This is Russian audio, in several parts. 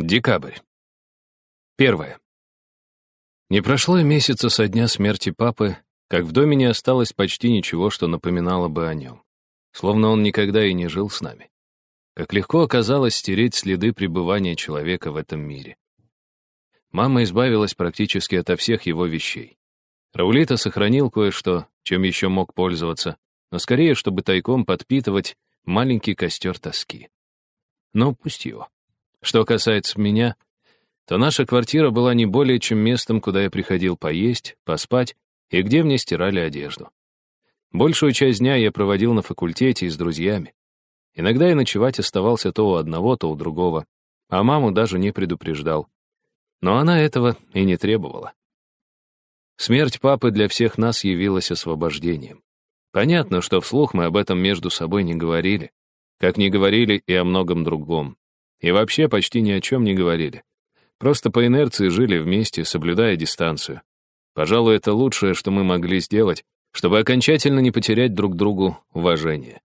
Декабрь. Первое. Не прошло и месяца со дня смерти папы, как в доме не осталось почти ничего, что напоминало бы о нем. Словно он никогда и не жил с нами. Как легко оказалось стереть следы пребывания человека в этом мире. Мама избавилась практически ото всех его вещей. Раулита сохранил кое-что, чем еще мог пользоваться, но скорее, чтобы тайком подпитывать маленький костер тоски. Но пусть его. Что касается меня, то наша квартира была не более чем местом, куда я приходил поесть, поспать и где мне стирали одежду. Большую часть дня я проводил на факультете и с друзьями. Иногда и ночевать оставался то у одного, то у другого, а маму даже не предупреждал. Но она этого и не требовала. Смерть папы для всех нас явилась освобождением. Понятно, что вслух мы об этом между собой не говорили, как не говорили и о многом другом. И вообще почти ни о чем не говорили. Просто по инерции жили вместе, соблюдая дистанцию. Пожалуй, это лучшее, что мы могли сделать, чтобы окончательно не потерять друг другу уважение.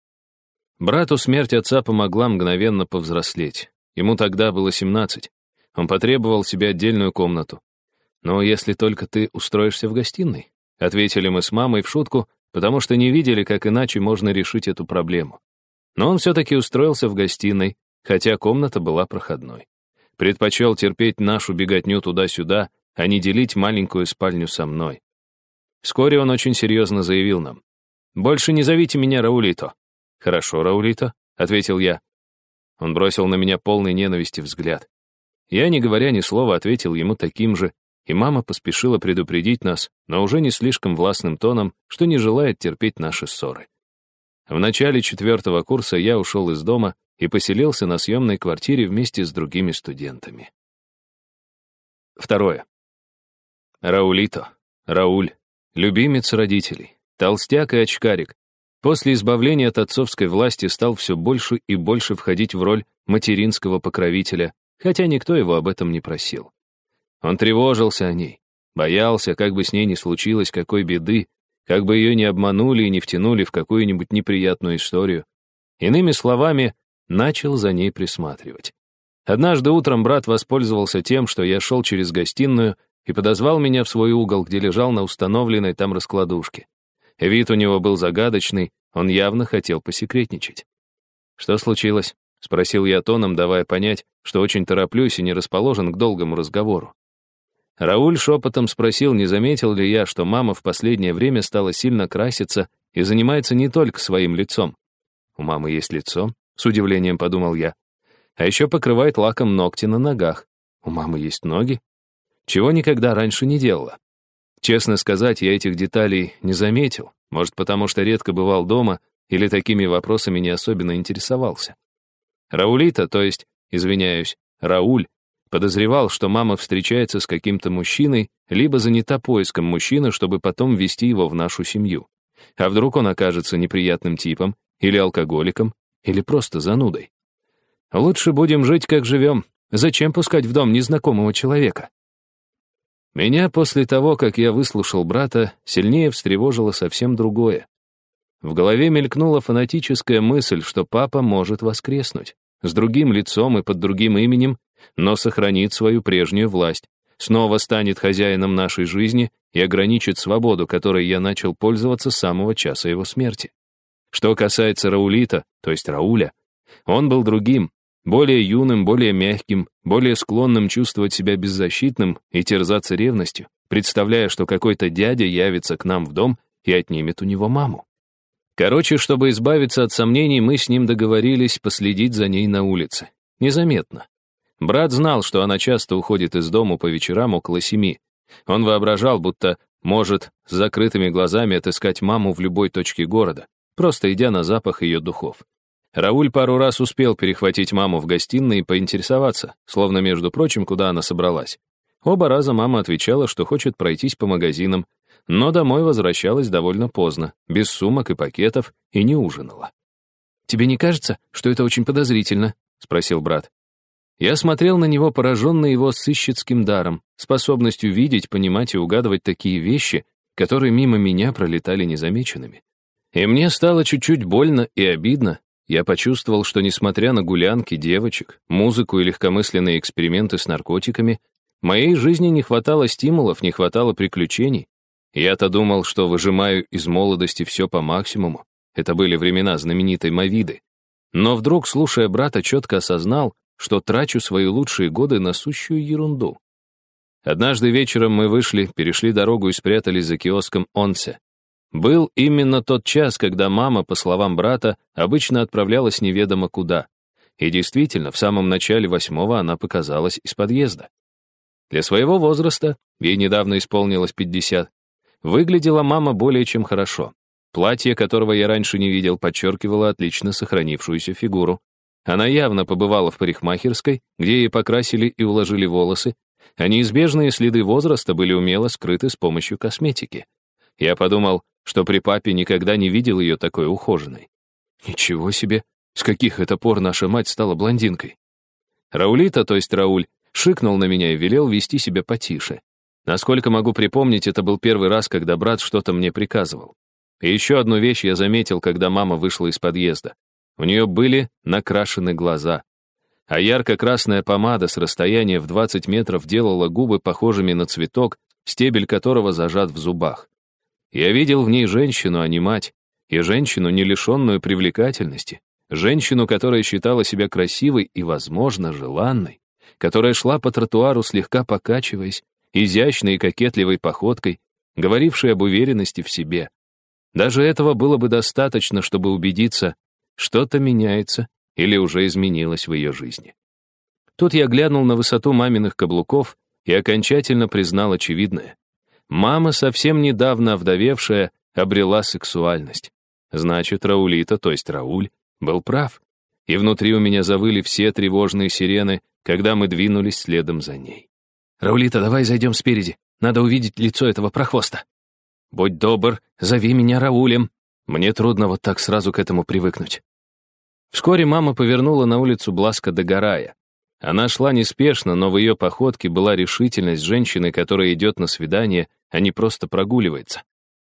Брату смерть отца помогла мгновенно повзрослеть. Ему тогда было 17. Он потребовал себе отдельную комнату. «Но если только ты устроишься в гостиной», — ответили мы с мамой в шутку, потому что не видели, как иначе можно решить эту проблему. Но он все-таки устроился в гостиной, хотя комната была проходной. Предпочел терпеть нашу беготню туда-сюда, а не делить маленькую спальню со мной. Вскоре он очень серьезно заявил нам. «Больше не зовите меня Раулито». «Хорошо, Раулито», — ответил я. Он бросил на меня полный ненависти взгляд. Я, не говоря ни слова, ответил ему таким же, и мама поспешила предупредить нас, но уже не слишком властным тоном, что не желает терпеть наши ссоры. В начале четвертого курса я ушел из дома и поселился на съемной квартире вместе с другими студентами. Второе. Раулито, Рауль, любимец родителей, толстяк и очкарик, после избавления от отцовской власти стал все больше и больше входить в роль материнского покровителя, хотя никто его об этом не просил. Он тревожился о ней, боялся, как бы с ней не случилось какой беды, как бы ее не обманули и не втянули в какую-нибудь неприятную историю. Иными словами, начал за ней присматривать. Однажды утром брат воспользовался тем, что я шел через гостиную и подозвал меня в свой угол, где лежал на установленной там раскладушке. Вид у него был загадочный, он явно хотел посекретничать. «Что случилось?» — спросил я тоном, давая понять, что очень тороплюсь и не расположен к долгому разговору. Рауль шепотом спросил, не заметил ли я, что мама в последнее время стала сильно краситься и занимается не только своим лицом. У мамы есть лицо, с удивлением подумал я. А еще покрывает лаком ногти на ногах. У мамы есть ноги. Чего никогда раньше не делала. Честно сказать, я этих деталей не заметил. Может, потому что редко бывал дома или такими вопросами не особенно интересовался. Раулита, то есть, извиняюсь, Рауль, Подозревал, что мама встречается с каким-то мужчиной, либо занята поиском мужчины, чтобы потом ввести его в нашу семью. А вдруг он окажется неприятным типом, или алкоголиком, или просто занудой. Лучше будем жить, как живем. Зачем пускать в дом незнакомого человека? Меня после того, как я выслушал брата, сильнее встревожило совсем другое. В голове мелькнула фанатическая мысль, что папа может воскреснуть. С другим лицом и под другим именем, но сохранит свою прежнюю власть, снова станет хозяином нашей жизни и ограничит свободу, которой я начал пользоваться с самого часа его смерти. Что касается Раулита, то есть Рауля, он был другим, более юным, более мягким, более склонным чувствовать себя беззащитным и терзаться ревностью, представляя, что какой-то дядя явится к нам в дом и отнимет у него маму. Короче, чтобы избавиться от сомнений, мы с ним договорились последить за ней на улице. Незаметно. Брат знал, что она часто уходит из дома по вечерам около семи. Он воображал, будто может с закрытыми глазами отыскать маму в любой точке города, просто идя на запах ее духов. Рауль пару раз успел перехватить маму в гостиной и поинтересоваться, словно, между прочим, куда она собралась. Оба раза мама отвечала, что хочет пройтись по магазинам, но домой возвращалась довольно поздно, без сумок и пакетов, и не ужинала. «Тебе не кажется, что это очень подозрительно?» — спросил брат. Я смотрел на него, пораженный его сыщицким даром, способностью видеть, понимать и угадывать такие вещи, которые мимо меня пролетали незамеченными. И мне стало чуть-чуть больно и обидно, я почувствовал, что, несмотря на гулянки, девочек, музыку и легкомысленные эксперименты с наркотиками, моей жизни не хватало стимулов, не хватало приключений. Я-то думал, что выжимаю из молодости все по максимуму. Это были времена знаменитой Мавиды. Но вдруг, слушая брата, четко осознал, что трачу свои лучшие годы на сущую ерунду. Однажды вечером мы вышли, перешли дорогу и спрятались за киоском Онсе. Был именно тот час, когда мама, по словам брата, обычно отправлялась неведомо куда. И действительно, в самом начале восьмого она показалась из подъезда. Для своего возраста, ей недавно исполнилось 50, выглядела мама более чем хорошо. Платье, которого я раньше не видел, подчеркивало отлично сохранившуюся фигуру. Она явно побывала в парикмахерской, где ей покрасили и уложили волосы, а неизбежные следы возраста были умело скрыты с помощью косметики. Я подумал, что при папе никогда не видел ее такой ухоженной. Ничего себе, с каких это пор наша мать стала блондинкой. Раулита, то есть Рауль, шикнул на меня и велел вести себя потише. Насколько могу припомнить, это был первый раз, когда брат что-то мне приказывал. И еще одну вещь я заметил, когда мама вышла из подъезда. У нее были накрашены глаза а ярко-красная помада с расстояния в 20 метров делала губы похожими на цветок, стебель которого зажат в зубах. Я видел в ней женщину, а не мать, и женщину, не лишенную привлекательности, женщину, которая считала себя красивой и, возможно, желанной, которая шла по тротуару, слегка покачиваясь, изящной и кокетливой походкой, говорившей об уверенности в себе. Даже этого было бы достаточно, чтобы убедиться, что-то меняется, или уже изменилось в ее жизни. Тут я глянул на высоту маминых каблуков и окончательно признал очевидное. Мама, совсем недавно овдовевшая, обрела сексуальность. Значит, Раулита, то есть Рауль, был прав. И внутри у меня завыли все тревожные сирены, когда мы двинулись следом за ней. «Раулита, давай зайдем спереди. Надо увидеть лицо этого прохвоста». «Будь добр, зови меня Раулем. Мне трудно вот так сразу к этому привыкнуть». Вскоре мама повернула на улицу Бласка до Гарая. Она шла неспешно, но в ее походке была решительность женщины, которая идет на свидание, а не просто прогуливается.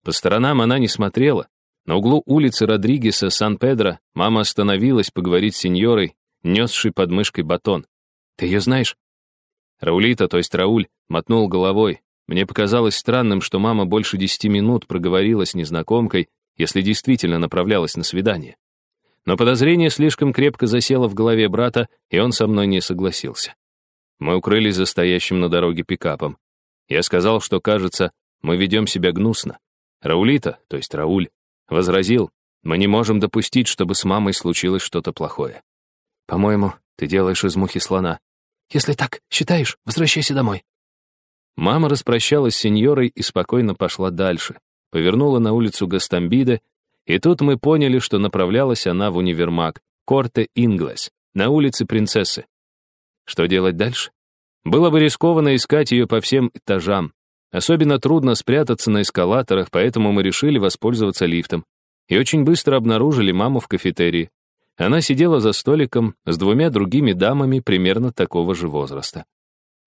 По сторонам она не смотрела. На углу улицы Родригеса Сан-Педро мама остановилась поговорить с сеньорой, несшей под мышкой батон. «Ты ее знаешь?» Раулита, то есть Рауль, мотнул головой. Мне показалось странным, что мама больше десяти минут проговорила с незнакомкой, если действительно направлялась на свидание. Но подозрение слишком крепко засело в голове брата, и он со мной не согласился. Мы укрылись за стоящим на дороге пикапом. Я сказал, что, кажется, мы ведем себя гнусно. Раулита, то есть Рауль, возразил, мы не можем допустить, чтобы с мамой случилось что-то плохое. По-моему, ты делаешь из мухи слона. Если так считаешь, возвращайся домой. Мама распрощалась с сеньорой и спокойно пошла дальше. Повернула на улицу Гастамбиде и тут мы поняли, что направлялась она в универмаг, Корте Инглес, на улице Принцессы. Что делать дальше? Было бы рискованно искать ее по всем этажам. Особенно трудно спрятаться на эскалаторах, поэтому мы решили воспользоваться лифтом. И очень быстро обнаружили маму в кафетерии. Она сидела за столиком с двумя другими дамами примерно такого же возраста.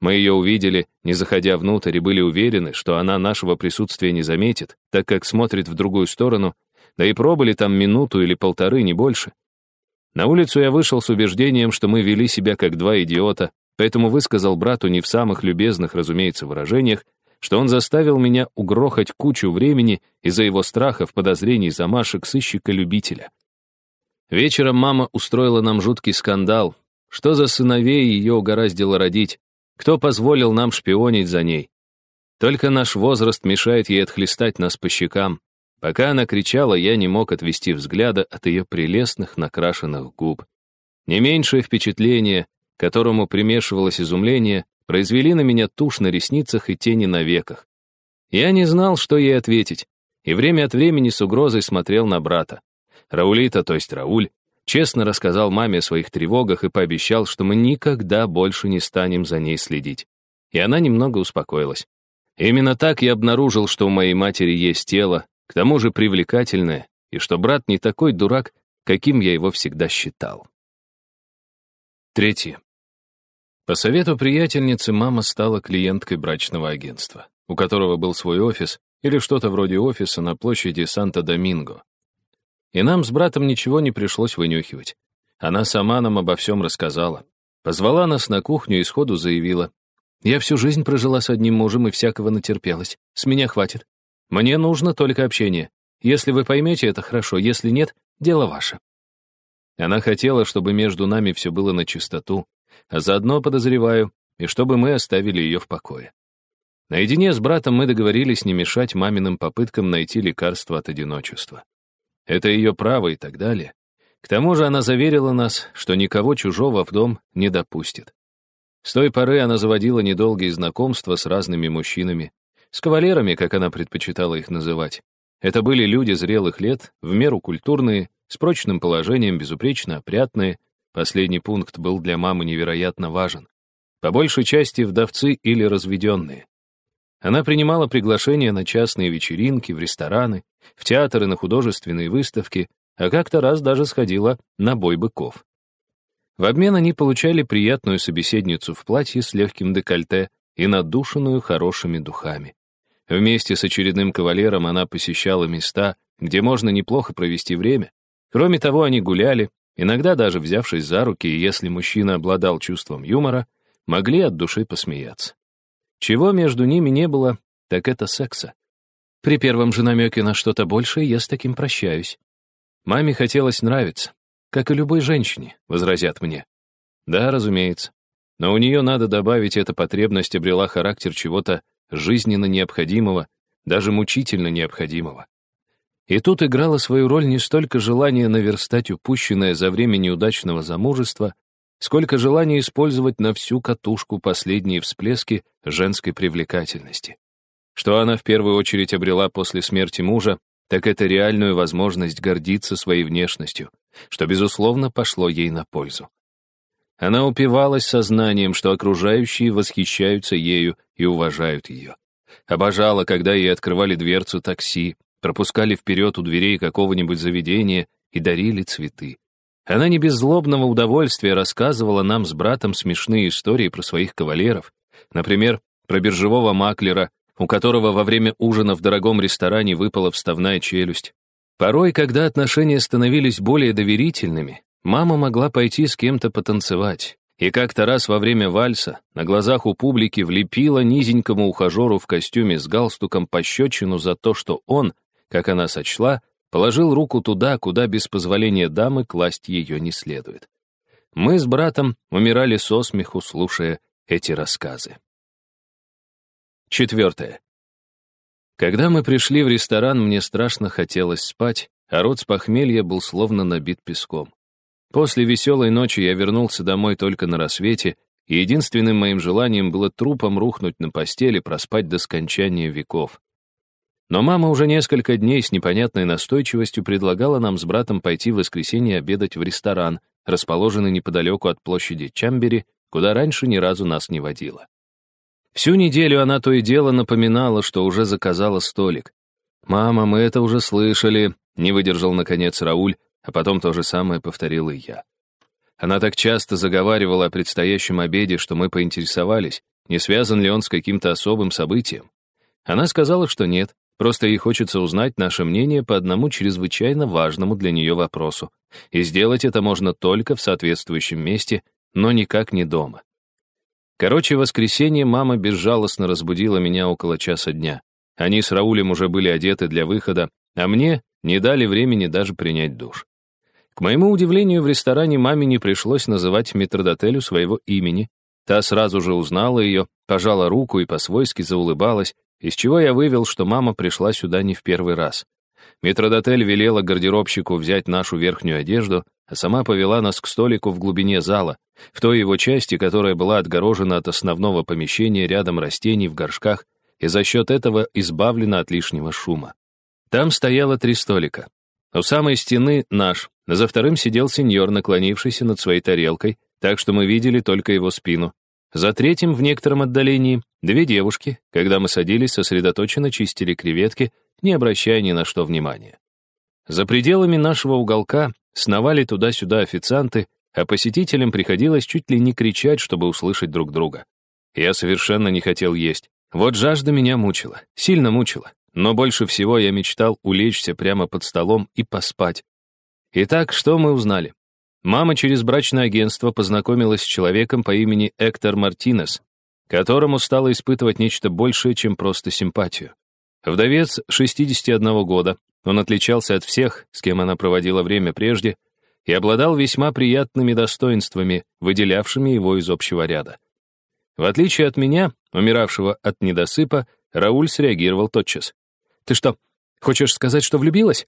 Мы ее увидели, не заходя внутрь, и были уверены, что она нашего присутствия не заметит, так как смотрит в другую сторону да и пробыли там минуту или полторы, не больше. На улицу я вышел с убеждением, что мы вели себя как два идиота, поэтому высказал брату не в самых любезных, разумеется, выражениях, что он заставил меня угрохать кучу времени из-за его страхов, подозрений, замашек сыщика-любителя. Вечером мама устроила нам жуткий скандал. Что за сыновей ее угораздило родить? Кто позволил нам шпионить за ней? Только наш возраст мешает ей отхлестать нас по щекам. Пока она кричала, я не мог отвести взгляда от ее прелестных накрашенных губ. Не меньшее впечатление, которому примешивалось изумление, произвели на меня тушь на ресницах и тени на веках. Я не знал, что ей ответить, и время от времени с угрозой смотрел на брата. Раулита, то есть Рауль, честно рассказал маме о своих тревогах и пообещал, что мы никогда больше не станем за ней следить. И она немного успокоилась. Именно так я обнаружил, что у моей матери есть тело, к тому же привлекательное, и что брат не такой дурак, каким я его всегда считал. Третье. По совету приятельницы мама стала клиенткой брачного агентства, у которого был свой офис или что-то вроде офиса на площади Санта-Доминго. и нам с братом ничего не пришлось вынюхивать. Она сама нам обо всем рассказала. Позвала нас на кухню и сходу заявила. «Я всю жизнь прожила с одним мужем и всякого натерпелась. С меня хватит. Мне нужно только общение. Если вы поймете это хорошо, если нет, дело ваше». Она хотела, чтобы между нами все было на чистоту, а заодно, подозреваю, и чтобы мы оставили ее в покое. Наедине с братом мы договорились не мешать маминым попыткам найти лекарство от одиночества. Это ее право и так далее. К тому же она заверила нас, что никого чужого в дом не допустит. С той поры она заводила недолгие знакомства с разными мужчинами, с кавалерами, как она предпочитала их называть. Это были люди зрелых лет, в меру культурные, с прочным положением, безупречно опрятные. Последний пункт был для мамы невероятно важен. По большей части вдовцы или разведенные. Она принимала приглашения на частные вечеринки, в рестораны, в театры, на художественные выставки, а как-то раз даже сходила на бой быков. В обмен они получали приятную собеседницу в платье с легким декольте и надушенную хорошими духами. Вместе с очередным кавалером она посещала места, где можно неплохо провести время. Кроме того, они гуляли, иногда даже взявшись за руки, и если мужчина обладал чувством юмора, могли от души посмеяться. Чего между ними не было, так это секса. При первом же намеке на что-то большее я с таким прощаюсь. Маме хотелось нравиться, как и любой женщине, возразят мне. Да, разумеется. Но у нее, надо добавить, эта потребность обрела характер чего-то жизненно необходимого, даже мучительно необходимого. И тут играло свою роль не столько желание наверстать упущенное за время неудачного замужества, сколько желания использовать на всю катушку последние всплески женской привлекательности. Что она в первую очередь обрела после смерти мужа, так это реальную возможность гордиться своей внешностью, что, безусловно, пошло ей на пользу. Она упивалась сознанием, что окружающие восхищаются ею и уважают ее. Обожала, когда ей открывали дверцу такси, пропускали вперед у дверей какого-нибудь заведения и дарили цветы. Она не без злобного удовольствия рассказывала нам с братом смешные истории про своих кавалеров. Например, про биржевого маклера, у которого во время ужина в дорогом ресторане выпала вставная челюсть. Порой, когда отношения становились более доверительными, мама могла пойти с кем-то потанцевать. И как-то раз во время вальса на глазах у публики влепила низенькому ухажеру в костюме с галстуком пощечину за то, что он, как она сочла, Положил руку туда, куда без позволения дамы класть ее не следует. Мы с братом умирали со смеху, слушая эти рассказы. Четвертое. Когда мы пришли в ресторан, мне страшно хотелось спать, а рот с похмелья был словно набит песком. После веселой ночи я вернулся домой только на рассвете, и единственным моим желанием было трупом рухнуть на постели, проспать до скончания веков. Но мама уже несколько дней с непонятной настойчивостью предлагала нам с братом пойти в воскресенье обедать в ресторан, расположенный неподалеку от площади Чамбери, куда раньше ни разу нас не водила. Всю неделю она то и дело напоминала, что уже заказала столик. «Мама, мы это уже слышали», — не выдержал, наконец, Рауль, а потом то же самое повторил и я. Она так часто заговаривала о предстоящем обеде, что мы поинтересовались, не связан ли он с каким-то особым событием. Она сказала, что нет, Просто ей хочется узнать наше мнение по одному чрезвычайно важному для нее вопросу. И сделать это можно только в соответствующем месте, но никак не дома. Короче, в воскресенье мама безжалостно разбудила меня около часа дня. Они с Раулем уже были одеты для выхода, а мне не дали времени даже принять душ. К моему удивлению, в ресторане маме не пришлось называть метрдотелю своего имени. Та сразу же узнала ее, пожала руку и по-свойски заулыбалась, из чего я вывел, что мама пришла сюда не в первый раз. Метродотель велела гардеробщику взять нашу верхнюю одежду, а сама повела нас к столику в глубине зала, в той его части, которая была отгорожена от основного помещения рядом растений в горшках и за счет этого избавлена от лишнего шума. Там стояло три столика. У самой стены наш, за вторым сидел сеньор, наклонившийся над своей тарелкой, так что мы видели только его спину. За третьим, в некотором отдалении, две девушки, когда мы садились, сосредоточенно чистили креветки, не обращая ни на что внимания. За пределами нашего уголка сновали туда-сюда официанты, а посетителям приходилось чуть ли не кричать, чтобы услышать друг друга. Я совершенно не хотел есть. Вот жажда меня мучила, сильно мучила. Но больше всего я мечтал улечься прямо под столом и поспать, Итак, что мы узнали? Мама через брачное агентство познакомилась с человеком по имени Эктор Мартинес, которому стала испытывать нечто большее, чем просто симпатию. Вдовец 61 года, он отличался от всех, с кем она проводила время прежде, и обладал весьма приятными достоинствами, выделявшими его из общего ряда. В отличие от меня, умиравшего от недосыпа, Рауль среагировал тотчас. «Ты что, хочешь сказать, что влюбилась?»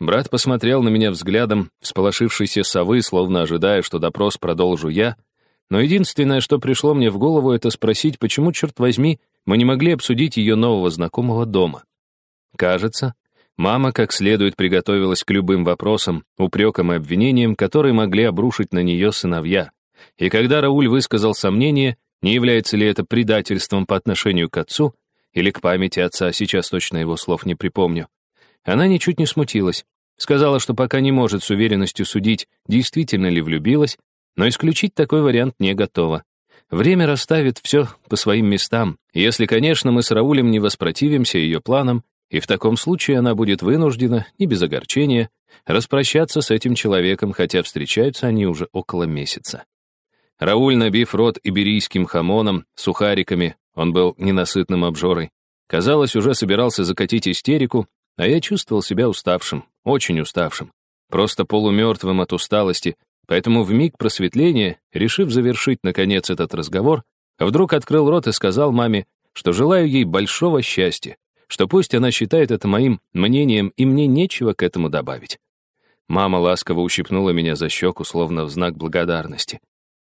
Брат посмотрел на меня взглядом всполошившейся совы, словно ожидая, что допрос продолжу я, но единственное, что пришло мне в голову, это спросить, почему, черт возьми, мы не могли обсудить ее нового знакомого дома. Кажется, мама как следует приготовилась к любым вопросам, упрекам и обвинениям, которые могли обрушить на нее сыновья. И когда Рауль высказал сомнение, не является ли это предательством по отношению к отцу или к памяти отца, сейчас точно его слов не припомню, она ничуть не смутилась, сказала, что пока не может с уверенностью судить, действительно ли влюбилась, но исключить такой вариант не готова. Время расставит все по своим местам, если, конечно, мы с Раулем не воспротивимся ее планам, и в таком случае она будет вынуждена, не без огорчения, распрощаться с этим человеком, хотя встречаются они уже около месяца. Рауль, набив рот иберийским хамоном, сухариками, он был ненасытным обжорой, казалось, уже собирался закатить истерику, а я чувствовал себя уставшим, очень уставшим, просто полумертвым от усталости, Поэтому в миг просветления, решив завершить, наконец, этот разговор, вдруг открыл рот и сказал маме, что желаю ей большого счастья, что пусть она считает это моим мнением, и мне нечего к этому добавить. Мама ласково ущипнула меня за щеку, словно в знак благодарности.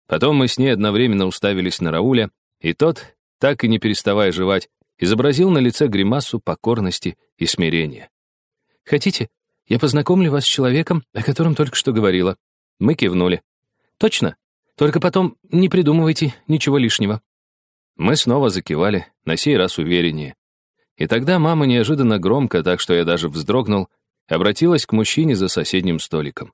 Потом мы с ней одновременно уставились на Рауля, и тот, так и не переставая жевать, изобразил на лице гримасу покорности и смирения. «Хотите, я познакомлю вас с человеком, о котором только что говорила?» Мы кивнули. «Точно. Только потом не придумывайте ничего лишнего». Мы снова закивали, на сей раз увереннее. И тогда мама неожиданно громко, так что я даже вздрогнул, обратилась к мужчине за соседним столиком.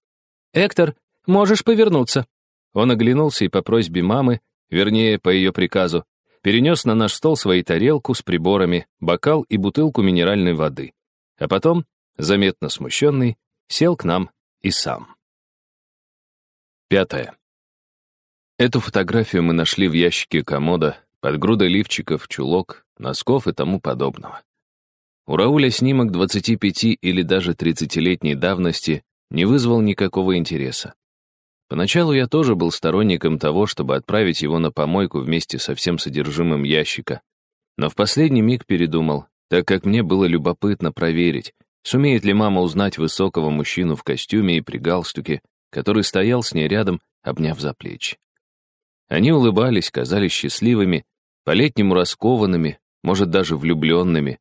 «Эктор, можешь повернуться». Он оглянулся и по просьбе мамы, вернее, по ее приказу, перенес на наш стол свои тарелку с приборами, бокал и бутылку минеральной воды. А потом, заметно смущенный, сел к нам и сам. Пятое. Эту фотографию мы нашли в ящике комода под грудой лифчиков, чулок, носков и тому подобного. У Рауля снимок 25 или даже 30-летней давности не вызвал никакого интереса. Поначалу я тоже был сторонником того, чтобы отправить его на помойку вместе со всем содержимым ящика. Но в последний миг передумал, так как мне было любопытно проверить, сумеет ли мама узнать высокого мужчину в костюме и при галстуке, который стоял с ней рядом, обняв за плечи. Они улыбались, казались счастливыми, по-летнему раскованными, может, даже влюбленными.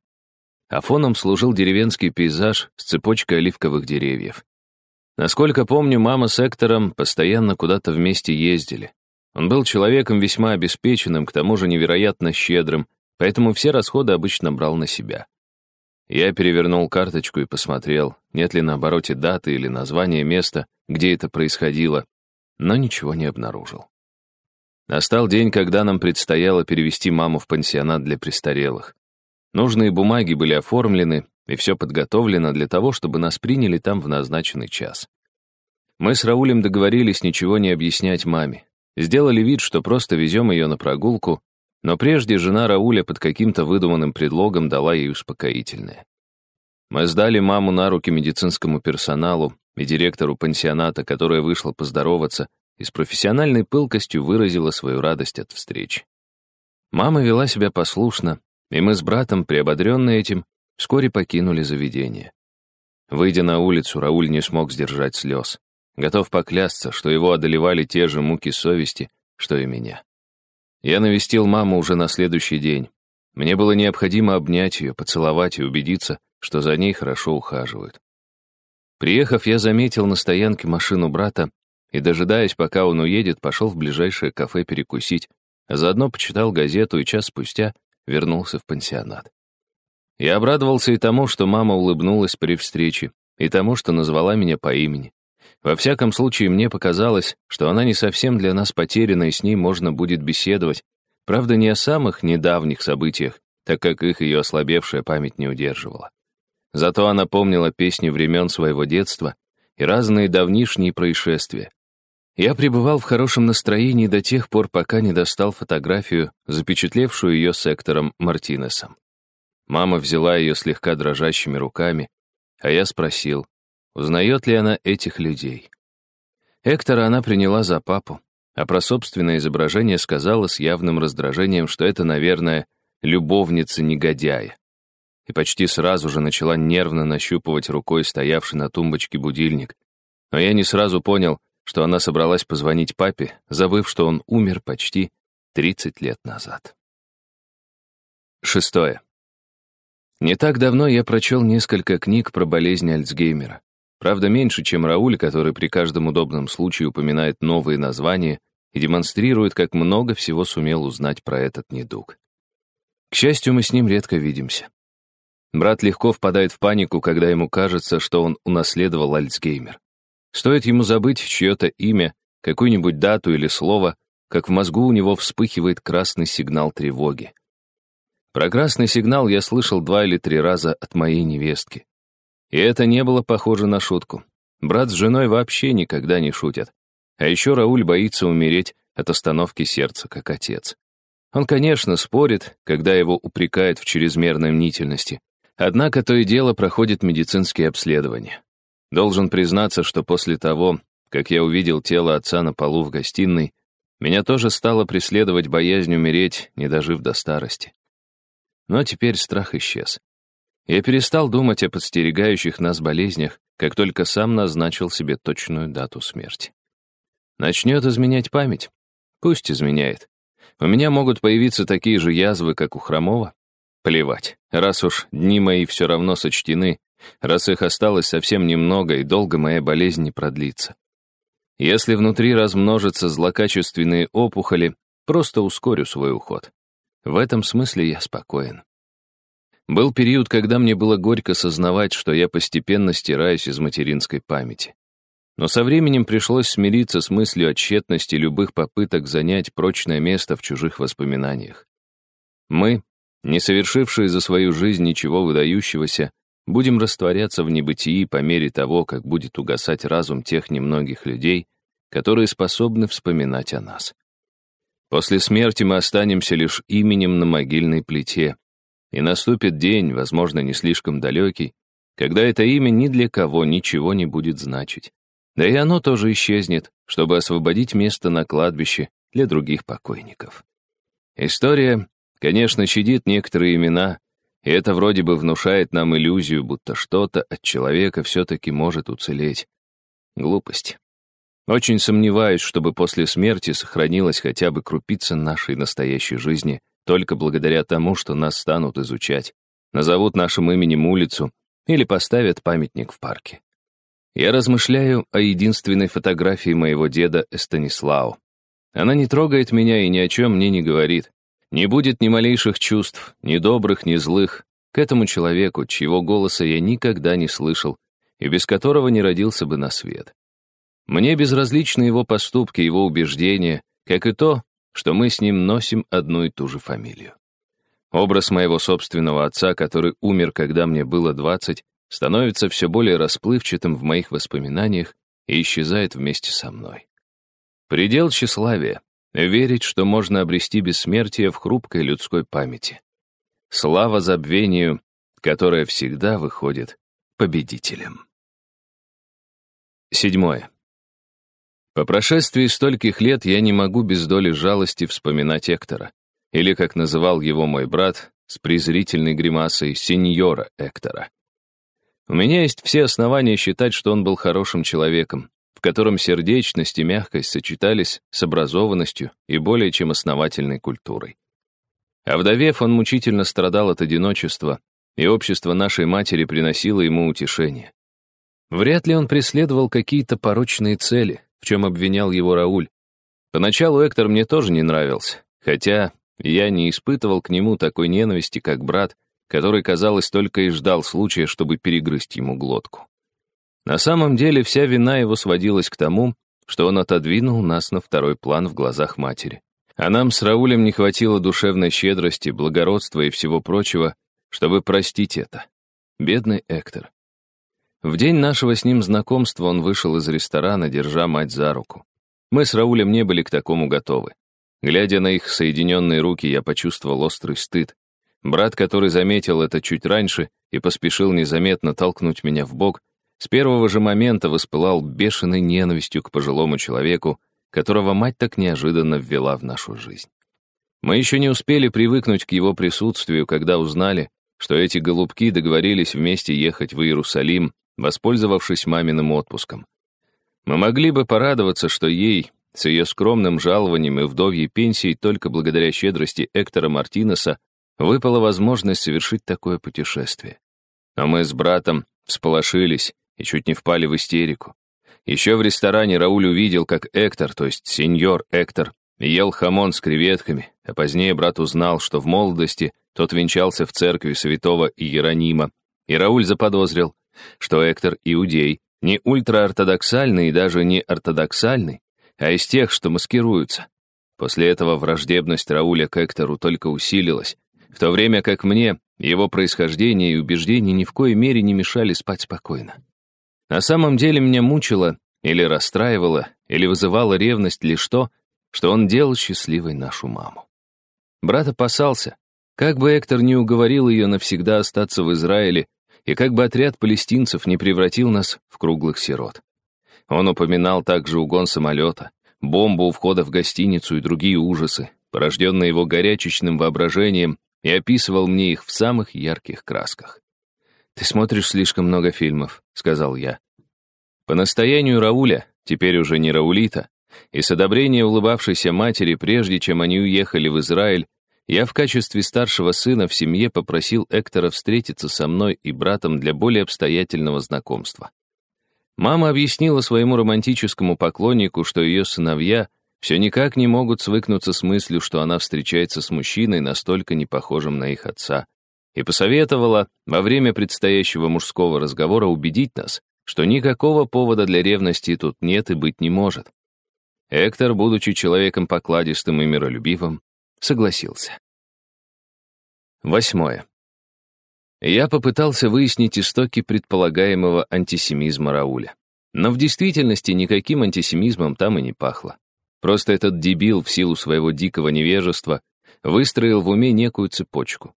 А фоном служил деревенский пейзаж с цепочкой оливковых деревьев. Насколько помню, мама с Эктором постоянно куда-то вместе ездили. Он был человеком весьма обеспеченным, к тому же невероятно щедрым, поэтому все расходы обычно брал на себя. Я перевернул карточку и посмотрел, нет ли на обороте даты или названия места, где это происходило, но ничего не обнаружил. Настал день, когда нам предстояло перевести маму в пансионат для престарелых. Нужные бумаги были оформлены, и все подготовлено для того, чтобы нас приняли там в назначенный час. Мы с Раулем договорились ничего не объяснять маме. Сделали вид, что просто везем ее на прогулку, но прежде жена Рауля под каким-то выдуманным предлогом дала ей успокоительное. Мы сдали маму на руки медицинскому персоналу и директору пансионата, которая вышла поздороваться и с профессиональной пылкостью выразила свою радость от встречи. Мама вела себя послушно, и мы с братом, приободренные этим, вскоре покинули заведение. Выйдя на улицу, Рауль не смог сдержать слез. Готов поклясться, что его одолевали те же муки совести, что и меня. Я навестил маму уже на следующий день. Мне было необходимо обнять ее, поцеловать и убедиться, что за ней хорошо ухаживают. Приехав, я заметил на стоянке машину брата и, дожидаясь, пока он уедет, пошел в ближайшее кафе перекусить, а заодно почитал газету и час спустя вернулся в пансионат. Я обрадовался и тому, что мама улыбнулась при встрече, и тому, что назвала меня по имени. Во всяком случае, мне показалось, что она не совсем для нас потеряна, и с ней можно будет беседовать. Правда, не о самых недавних событиях, так как их ее ослабевшая память не удерживала. Зато она помнила песни времен своего детства и разные давнишние происшествия. Я пребывал в хорошем настроении до тех пор, пока не достал фотографию, запечатлевшую ее с Эктором Мартинесом. Мама взяла ее слегка дрожащими руками, а я спросил, узнает ли она этих людей. Эктора она приняла за папу, а про собственное изображение сказала с явным раздражением, что это, наверное, любовница негодяя. И почти сразу же начала нервно нащупывать рукой стоявший на тумбочке будильник. Но я не сразу понял, что она собралась позвонить папе, забыв, что он умер почти 30 лет назад. Шестое. Не так давно я прочел несколько книг про болезнь Альцгеймера. Правда, меньше, чем Рауль, который при каждом удобном случае упоминает новые названия и демонстрирует, как много всего сумел узнать про этот недуг. К счастью, мы с ним редко видимся. Брат легко впадает в панику, когда ему кажется, что он унаследовал Альцгеймер. Стоит ему забыть чье-то имя, какую-нибудь дату или слово, как в мозгу у него вспыхивает красный сигнал тревоги. Про красный сигнал я слышал два или три раза от моей невестки. И это не было похоже на шутку. Брат с женой вообще никогда не шутят. А еще Рауль боится умереть от остановки сердца, как отец. Он, конечно, спорит, когда его упрекают в чрезмерной мнительности. Однако то и дело проходит медицинские обследования. Должен признаться, что после того, как я увидел тело отца на полу в гостиной, меня тоже стало преследовать боязнь умереть, не дожив до старости. Но теперь страх исчез. Я перестал думать о подстерегающих нас болезнях, как только сам назначил себе точную дату смерти. Начнет изменять память? Пусть изменяет. У меня могут появиться такие же язвы, как у Хромова. Плевать, раз уж дни мои все равно сочтены, раз их осталось совсем немного и долго моя болезнь не продлится. Если внутри размножатся злокачественные опухоли, просто ускорю свой уход. В этом смысле я спокоен. Был период, когда мне было горько сознавать, что я постепенно стираюсь из материнской памяти. Но со временем пришлось смириться с мыслью о тщетности любых попыток занять прочное место в чужих воспоминаниях. Мы, не совершившие за свою жизнь ничего выдающегося, будем растворяться в небытии по мере того, как будет угасать разум тех немногих людей, которые способны вспоминать о нас. После смерти мы останемся лишь именем на могильной плите, и наступит день, возможно, не слишком далекий, когда это имя ни для кого ничего не будет значить. Да и оно тоже исчезнет, чтобы освободить место на кладбище для других покойников. История, конечно, щадит некоторые имена, и это вроде бы внушает нам иллюзию, будто что-то от человека все-таки может уцелеть. Глупость. Очень сомневаюсь, чтобы после смерти сохранилась хотя бы крупица нашей настоящей жизни только благодаря тому, что нас станут изучать, назовут нашим именем улицу или поставят памятник в парке. Я размышляю о единственной фотографии моего деда Эстанислау. Она не трогает меня и ни о чем мне не говорит. Не будет ни малейших чувств, ни добрых, ни злых, к этому человеку, чьего голоса я никогда не слышал и без которого не родился бы на свет. Мне безразличны его поступки, его убеждения, как и то, что мы с ним носим одну и ту же фамилию. Образ моего собственного отца, который умер, когда мне было 20, становится все более расплывчатым в моих воспоминаниях и исчезает вместе со мной. Предел тщеславия — верить, что можно обрести бессмертие в хрупкой людской памяти. Слава забвению, которая всегда выходит победителем. Седьмое. По прошествии стольких лет я не могу без доли жалости вспоминать Эктора, или, как называл его мой брат, с презрительной гримасой, сеньора Эктора. У меня есть все основания считать, что он был хорошим человеком, в котором сердечность и мягкость сочетались с образованностью и более чем основательной культурой. А вдовев, он мучительно страдал от одиночества, и общество нашей матери приносило ему утешение. Вряд ли он преследовал какие-то порочные цели, в чем обвинял его Рауль. Поначалу Эктор мне тоже не нравился, хотя я не испытывал к нему такой ненависти, как брат, который, казалось, только и ждал случая, чтобы перегрызть ему глотку. На самом деле вся вина его сводилась к тому, что он отодвинул нас на второй план в глазах матери. А нам с Раулем не хватило душевной щедрости, благородства и всего прочего, чтобы простить это. Бедный Эктор. В день нашего с ним знакомства он вышел из ресторана, держа мать за руку. Мы с Раулем не были к такому готовы. Глядя на их соединенные руки, я почувствовал острый стыд. Брат, который заметил это чуть раньше и поспешил незаметно толкнуть меня в бок, с первого же момента воспылал бешеной ненавистью к пожилому человеку, которого мать так неожиданно ввела в нашу жизнь. Мы еще не успели привыкнуть к его присутствию, когда узнали, что эти голубки договорились вместе ехать в Иерусалим, воспользовавшись маминым отпуском. Мы могли бы порадоваться, что ей, с ее скромным жалованием и вдовьей пенсией, только благодаря щедрости Эктора Мартинеса, выпала возможность совершить такое путешествие. А мы с братом всполошились и чуть не впали в истерику. Еще в ресторане Рауль увидел, как Эктор, то есть сеньор Эктор, ел хамон с креветками, а позднее брат узнал, что в молодости тот венчался в церкви святого Иеронима, и Рауль заподозрил, что Эктор иудей, не ультраортодоксальный и даже не ортодоксальный, а из тех, что маскируются. После этого враждебность Рауля к Эктору только усилилась, в то время как мне его происхождение и убеждения ни в коей мере не мешали спать спокойно. На самом деле меня мучило или расстраивало, или вызывало ревность лишь то, что он делал счастливой нашу маму. Брат опасался, как бы Эктор не уговорил ее навсегда остаться в Израиле, и как бы отряд палестинцев не превратил нас в круглых сирот. Он упоминал также угон самолета, бомбу у входа в гостиницу и другие ужасы, порожденные его горячечным воображением, и описывал мне их в самых ярких красках. «Ты смотришь слишком много фильмов», — сказал я. По настоянию Рауля, теперь уже не Раулита, и с одобрения улыбавшейся матери, прежде чем они уехали в Израиль, я в качестве старшего сына в семье попросил Эктора встретиться со мной и братом для более обстоятельного знакомства. Мама объяснила своему романтическому поклоннику, что ее сыновья все никак не могут свыкнуться с мыслью, что она встречается с мужчиной, настолько не похожим на их отца, и посоветовала во время предстоящего мужского разговора убедить нас, что никакого повода для ревности тут нет и быть не может. Эктор, будучи человеком покладистым и миролюбивым, согласился. Восьмое. Я попытался выяснить истоки предполагаемого антисемизма Рауля. Но в действительности никаким антисемизмом там и не пахло. Просто этот дебил в силу своего дикого невежества выстроил в уме некую цепочку.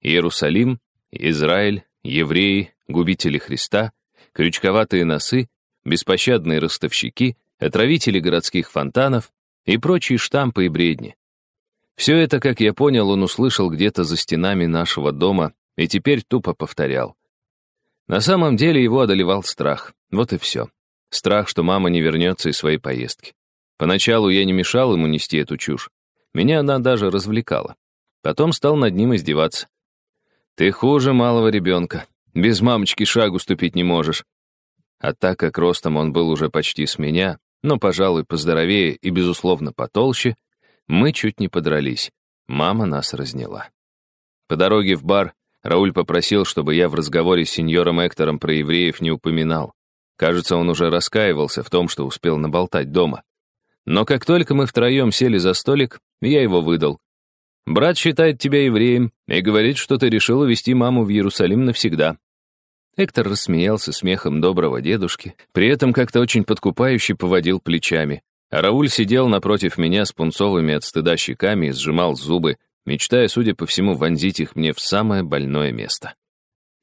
Иерусалим, Израиль, евреи, губители Христа, крючковатые носы, беспощадные ростовщики, отравители городских фонтанов и прочие штампы и бредни. Все это, как я понял, он услышал где-то за стенами нашего дома и теперь тупо повторял. На самом деле его одолевал страх. Вот и все. Страх, что мама не вернется из своей поездки. Поначалу я не мешал ему нести эту чушь. Меня она даже развлекала. Потом стал над ним издеваться. «Ты хуже малого ребенка. Без мамочки шагу ступить не можешь». А так как ростом он был уже почти с меня, но, пожалуй, поздоровее и, безусловно, потолще, мы чуть не подрались. Мама нас разняла. По дороге в бар Рауль попросил, чтобы я в разговоре с сеньором Эктором про евреев не упоминал. Кажется, он уже раскаивался в том, что успел наболтать дома. Но как только мы втроем сели за столик, я его выдал. «Брат считает тебя евреем и говорит, что ты решил увезти маму в Иерусалим навсегда». Эктор рассмеялся смехом доброго дедушки, при этом как-то очень подкупающе поводил плечами. Рауль сидел напротив меня с пунцовыми от стыда щеками и сжимал зубы, мечтая, судя по всему, вонзить их мне в самое больное место.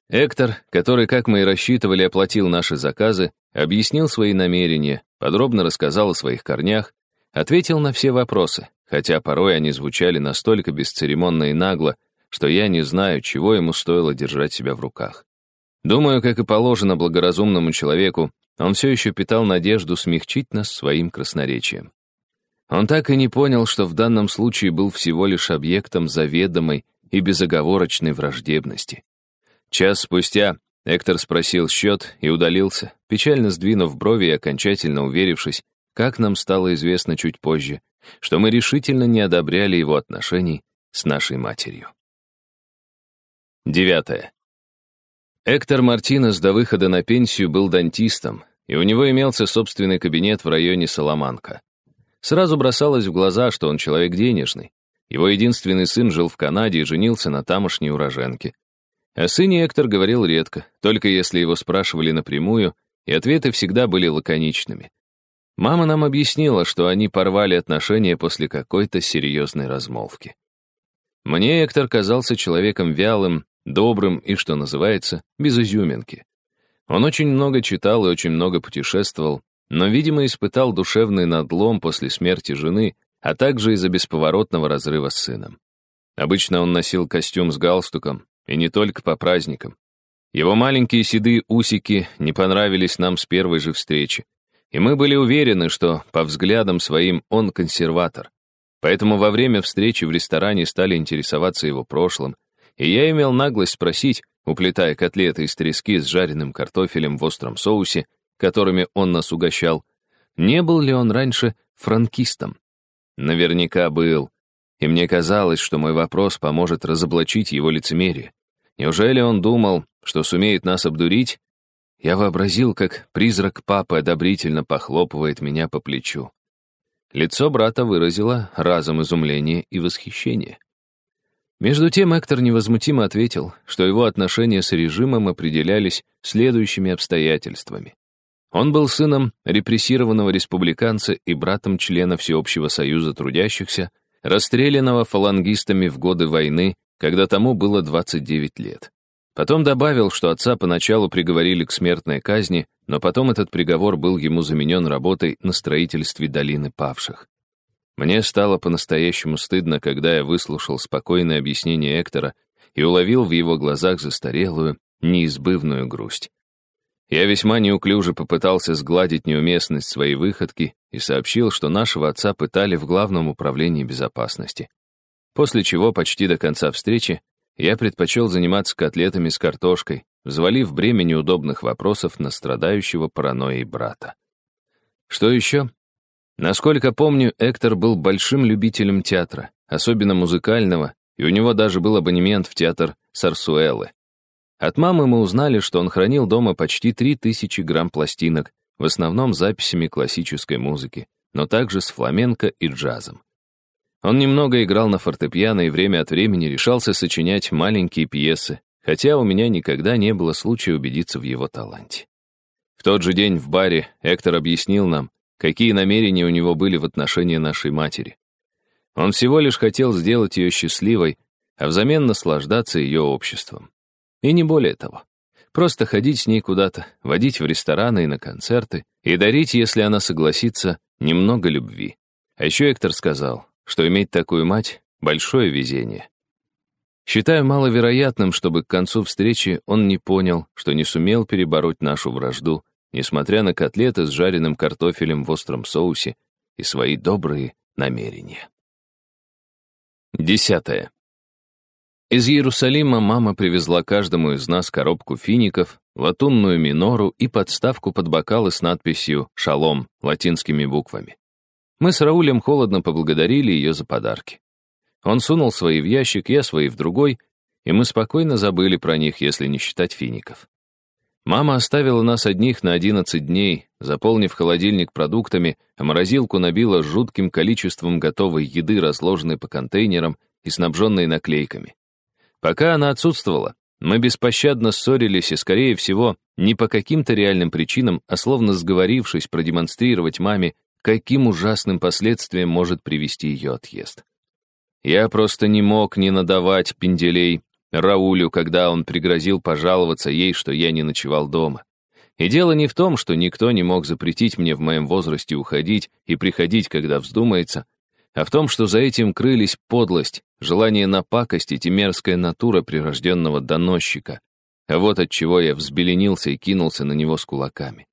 Эктор, который, как мы и рассчитывали, оплатил наши заказы, объяснил свои намерения, подробно рассказал о своих корнях, ответил на все вопросы, хотя порой они звучали настолько бесцеремонно и нагло, что я не знаю, чего ему стоило держать себя в руках. Думаю, как и положено благоразумному человеку, он все еще питал надежду смягчить нас своим красноречием. Он так и не понял, что в данном случае был всего лишь объектом заведомой и безоговорочной враждебности. Час спустя Эктор спросил счет и удалился, печально сдвинув брови и окончательно уверившись, как нам стало известно чуть позже, что мы решительно не одобряли его отношений с нашей матерью. Девятое. Эктор Мартинес до выхода на пенсию был дантистом, и у него имелся собственный кабинет в районе Соломанка. Сразу бросалось в глаза, что он человек денежный. Его единственный сын жил в Канаде и женился на тамошней уроженке. О сыне Эктор говорил редко, только если его спрашивали напрямую, и ответы всегда были лаконичными. Мама нам объяснила, что они порвали отношения после какой-то серьезной размолвки. Мне Эктор казался человеком вялым, добрым и, что называется, без изюминки. Он очень много читал и очень много путешествовал, но, видимо, испытал душевный надлом после смерти жены, а также из-за бесповоротного разрыва с сыном. Обычно он носил костюм с галстуком, и не только по праздникам. Его маленькие седые усики не понравились нам с первой же встречи, и мы были уверены, что по взглядам своим он консерватор. Поэтому во время встречи в ресторане стали интересоваться его прошлым, и я имел наглость спросить, уплетая котлеты из трески с жареным картофелем в остром соусе, которыми он нас угощал, не был ли он раньше франкистом. Наверняка был, и мне казалось, что мой вопрос поможет разоблачить его лицемерие. Неужели он думал, что сумеет нас обдурить? Я вообразил, как призрак папы одобрительно похлопывает меня по плечу. Лицо брата выразило разом изумление и восхищение. Между тем Эктор невозмутимо ответил, что его отношения с режимом определялись следующими обстоятельствами. Он был сыном репрессированного республиканца и братом члена Всеобщего союза трудящихся, расстрелянного фалангистами в годы войны, когда тому было 29 лет. Потом добавил, что отца поначалу приговорили к смертной казни, но потом этот приговор был ему заменен работой на строительстве долины павших. Мне стало по-настоящему стыдно, когда я выслушал спокойное объяснение Эктора и уловил в его глазах застарелую, неизбывную грусть. Я весьма неуклюже попытался сгладить неуместность своей выходки и сообщил, что нашего отца пытали в Главном управлении безопасности. После чего почти до конца встречи я предпочел заниматься котлетами с картошкой, взвалив бремя неудобных вопросов на страдающего паранойей брата. Что еще? Насколько помню, Эктор был большим любителем театра, особенно музыкального, и у него даже был абонемент в театр Сарсуэлы. От мамы мы узнали, что он хранил дома почти 3000 грамм пластинок, в основном записями классической музыки, но также с фламенко и джазом. Он немного играл на фортепиано и время от времени решался сочинять маленькие пьесы, хотя у меня никогда не было случая убедиться в его таланте. В тот же день в баре Эктор объяснил нам, какие намерения у него были в отношении нашей матери. Он всего лишь хотел сделать ее счастливой, а взамен наслаждаться ее обществом. И не более того. Просто ходить с ней куда-то, водить в рестораны и на концерты, и дарить, если она согласится, немного любви. А еще Эктор сказал, что иметь такую мать — большое везение. Считаю маловероятным, чтобы к концу встречи он не понял, что не сумел перебороть нашу вражду несмотря на котлеты с жареным картофелем в остром соусе и свои добрые намерения. Десятое. Из Иерусалима мама привезла каждому из нас коробку фиников, латунную минору и подставку под бокалы с надписью «Шалом» латинскими буквами. Мы с Раулем холодно поблагодарили ее за подарки. Он сунул свои в ящик, я свои в другой, и мы спокойно забыли про них, если не считать фиников. Мама оставила нас одних на 11 дней, заполнив холодильник продуктами, а морозилку набила жутким количеством готовой еды, разложенной по контейнерам и снабженной наклейками. Пока она отсутствовала, мы беспощадно ссорились и, скорее всего, не по каким-то реальным причинам, а словно сговорившись продемонстрировать маме, каким ужасным последствиям может привести ее отъезд. Я просто не мог не надавать пенделей Раулю, когда он пригрозил пожаловаться ей, что я не ночевал дома. И дело не в том, что никто не мог запретить мне в моем возрасте уходить и приходить, когда вздумается, а в том, что за этим крылись подлость, желание напакостить и мерзкая натура прирожденного доносчика. А вот от чего я взбеленился и кинулся на него с кулаками.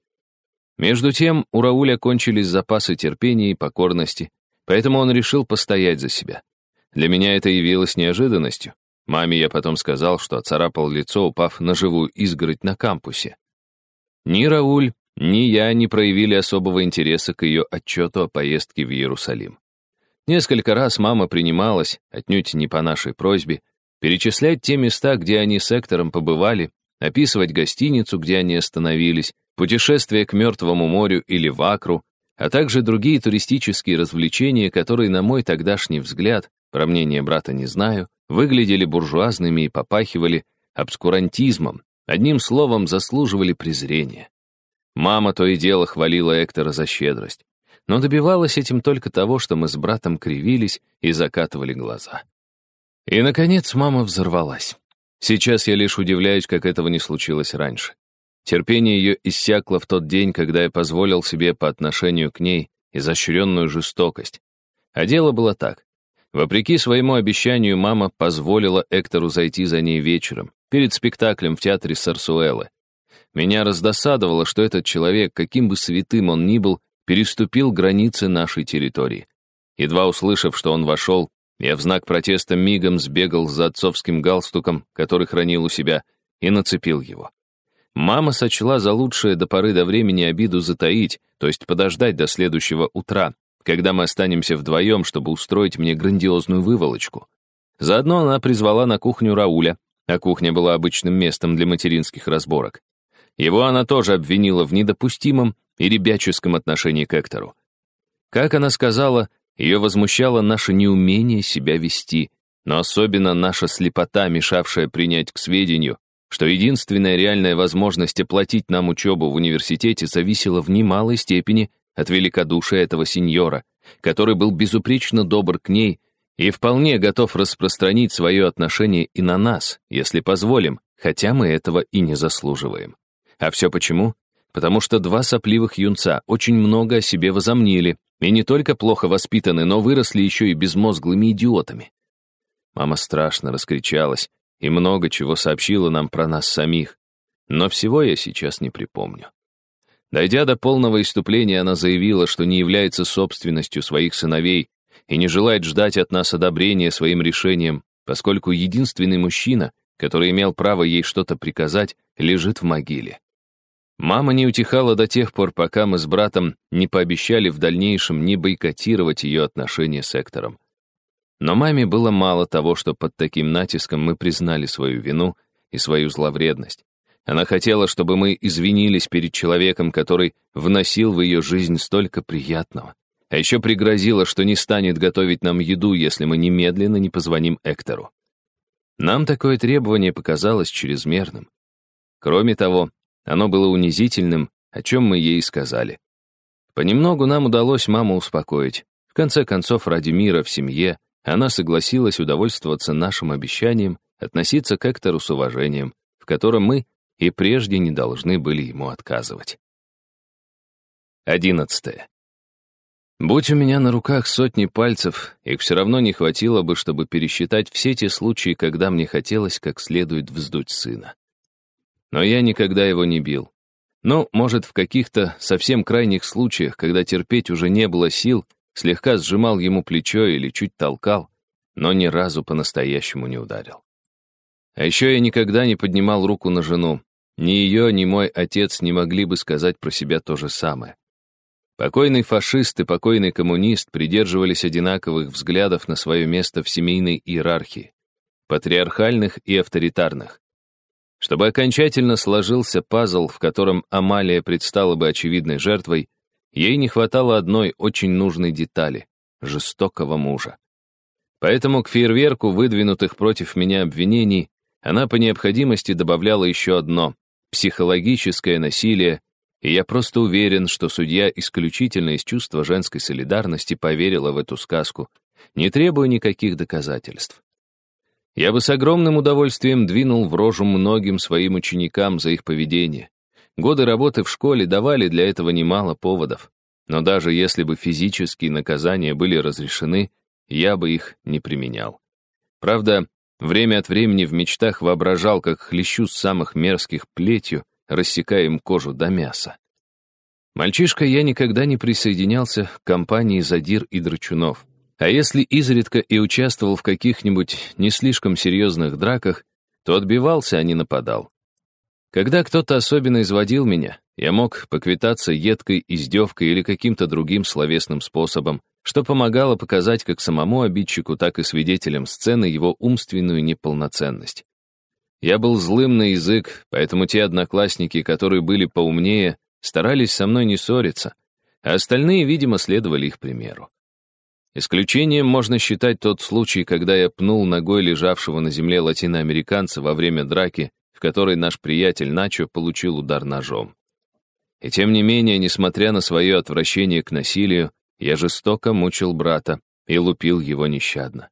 Между тем, у Рауля кончились запасы терпения и покорности, поэтому он решил постоять за себя. Для меня это явилось неожиданностью. Маме я потом сказал, что оцарапал лицо, упав на живую изгородь на кампусе. Ни Рауль, ни я не проявили особого интереса к ее отчету о поездке в Иерусалим. Несколько раз мама принималась, отнюдь не по нашей просьбе, перечислять те места, где они с Эктором побывали, описывать гостиницу, где они остановились, путешествие к Мертвому морю или в Акру, а также другие туристические развлечения, которые, на мой тогдашний взгляд, про мнение брата не знаю, выглядели буржуазными и попахивали обскурантизмом, одним словом, заслуживали презрения. Мама то и дело хвалила Эктора за щедрость, но добивалась этим только того, что мы с братом кривились и закатывали глаза. И, наконец, мама взорвалась. Сейчас я лишь удивляюсь, как этого не случилось раньше. Терпение ее иссякло в тот день, когда я позволил себе по отношению к ней изощренную жестокость. А дело было так. Вопреки своему обещанию, мама позволила Эктору зайти за ней вечером, перед спектаклем в театре Сарсуэлы. Меня раздосадовало, что этот человек, каким бы святым он ни был, переступил границы нашей территории. Едва услышав, что он вошел, я в знак протеста мигом сбегал за отцовским галстуком, который хранил у себя, и нацепил его. Мама сочла за лучшее до поры до времени обиду затаить, то есть подождать до следующего утра, когда мы останемся вдвоем, чтобы устроить мне грандиозную выволочку. Заодно она призвала на кухню Рауля, а кухня была обычным местом для материнских разборок. Его она тоже обвинила в недопустимом и ребяческом отношении к Эктору. Как она сказала, ее возмущало наше неумение себя вести, но особенно наша слепота, мешавшая принять к сведению, что единственная реальная возможность оплатить нам учебу в университете зависела в немалой степени от великодушия этого сеньора, который был безупречно добр к ней и вполне готов распространить свое отношение и на нас, если позволим, хотя мы этого и не заслуживаем. А все почему? Потому что два сопливых юнца очень много о себе возомнили, и не только плохо воспитаны, но выросли еще и безмозглыми идиотами. Мама страшно раскричалась и много чего сообщила нам про нас самих, но всего я сейчас не припомню. Дойдя до полного иступления, она заявила, что не является собственностью своих сыновей и не желает ждать от нас одобрения своим решением, поскольку единственный мужчина, который имел право ей что-то приказать, лежит в могиле. Мама не утихала до тех пор, пока мы с братом не пообещали в дальнейшем не бойкотировать ее отношения с Эктором. Но маме было мало того, что под таким натиском мы признали свою вину и свою зловредность. Она хотела, чтобы мы извинились перед человеком, который вносил в ее жизнь столько приятного. А еще пригрозила, что не станет готовить нам еду, если мы немедленно не позвоним Эктору. Нам такое требование показалось чрезмерным. Кроме того, оно было унизительным, о чем мы ей сказали. Понемногу нам удалось маму успокоить. В конце концов, ради мира в семье она согласилась удовольствоваться нашим обещанием относиться к Эктору с уважением, в котором мы и прежде не должны были ему отказывать. Одиннадцатое. Будь у меня на руках сотни пальцев, их все равно не хватило бы, чтобы пересчитать все те случаи, когда мне хотелось как следует вздуть сына. Но я никогда его не бил. Ну, может, в каких-то совсем крайних случаях, когда терпеть уже не было сил, слегка сжимал ему плечо или чуть толкал, но ни разу по-настоящему не ударил. А еще я никогда не поднимал руку на жену. Ни ее, ни мой отец не могли бы сказать про себя то же самое. Покойный фашист и покойный коммунист придерживались одинаковых взглядов на свое место в семейной иерархии, патриархальных и авторитарных. Чтобы окончательно сложился пазл, в котором Амалия предстала бы очевидной жертвой, ей не хватало одной очень нужной детали — жестокого мужа. Поэтому к фейерверку выдвинутых против меня обвинений она по необходимости добавляла еще одно — психологическое насилие, и я просто уверен, что судья исключительно из чувства женской солидарности поверила в эту сказку, не требуя никаких доказательств. Я бы с огромным удовольствием двинул в рожу многим своим ученикам за их поведение. Годы работы в школе давали для этого немало поводов. Но даже если бы физические наказания были разрешены, я бы их не применял. Правда, время от времени в мечтах воображал, как хлещу с самых мерзких плетью, рассекая им кожу до мяса. Мальчишка я никогда не присоединялся к компании задир и драчунов. А если изредка и участвовал в каких-нибудь не слишком серьезных драках, то отбивался, а не нападал. Когда кто-то особенно изводил меня, я мог поквитаться едкой издевкой или каким-то другим словесным способом, что помогало показать как самому обидчику, так и свидетелям сцены его умственную неполноценность. Я был злым на язык, поэтому те одноклассники, которые были поумнее, старались со мной не ссориться, а остальные, видимо, следовали их примеру. Исключением можно считать тот случай, когда я пнул ногой лежавшего на земле латиноамериканца во время драки, в которой наш приятель Начо получил удар ножом. И тем не менее, несмотря на свое отвращение к насилию, я жестоко мучил брата и лупил его нещадно.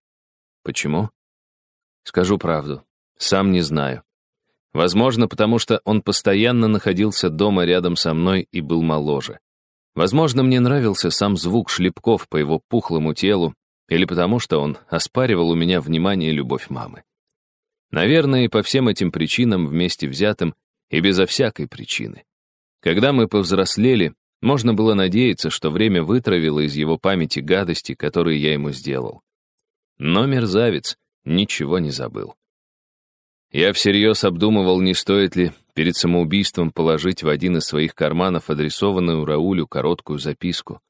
Почему? Скажу правду, сам не знаю. Возможно, потому что он постоянно находился дома рядом со мной и был моложе. Возможно, мне нравился сам звук шлепков по его пухлому телу, или потому что он оспаривал у меня внимание и любовь мамы. Наверное, и по всем этим причинам вместе взятым, и безо всякой причины. Когда мы повзрослели, можно было надеяться, что время вытравило из его памяти гадости, которые я ему сделал. Но мерзавец ничего не забыл. Я всерьез обдумывал, не стоит ли перед самоубийством положить в один из своих карманов адресованную Раулю короткую записку.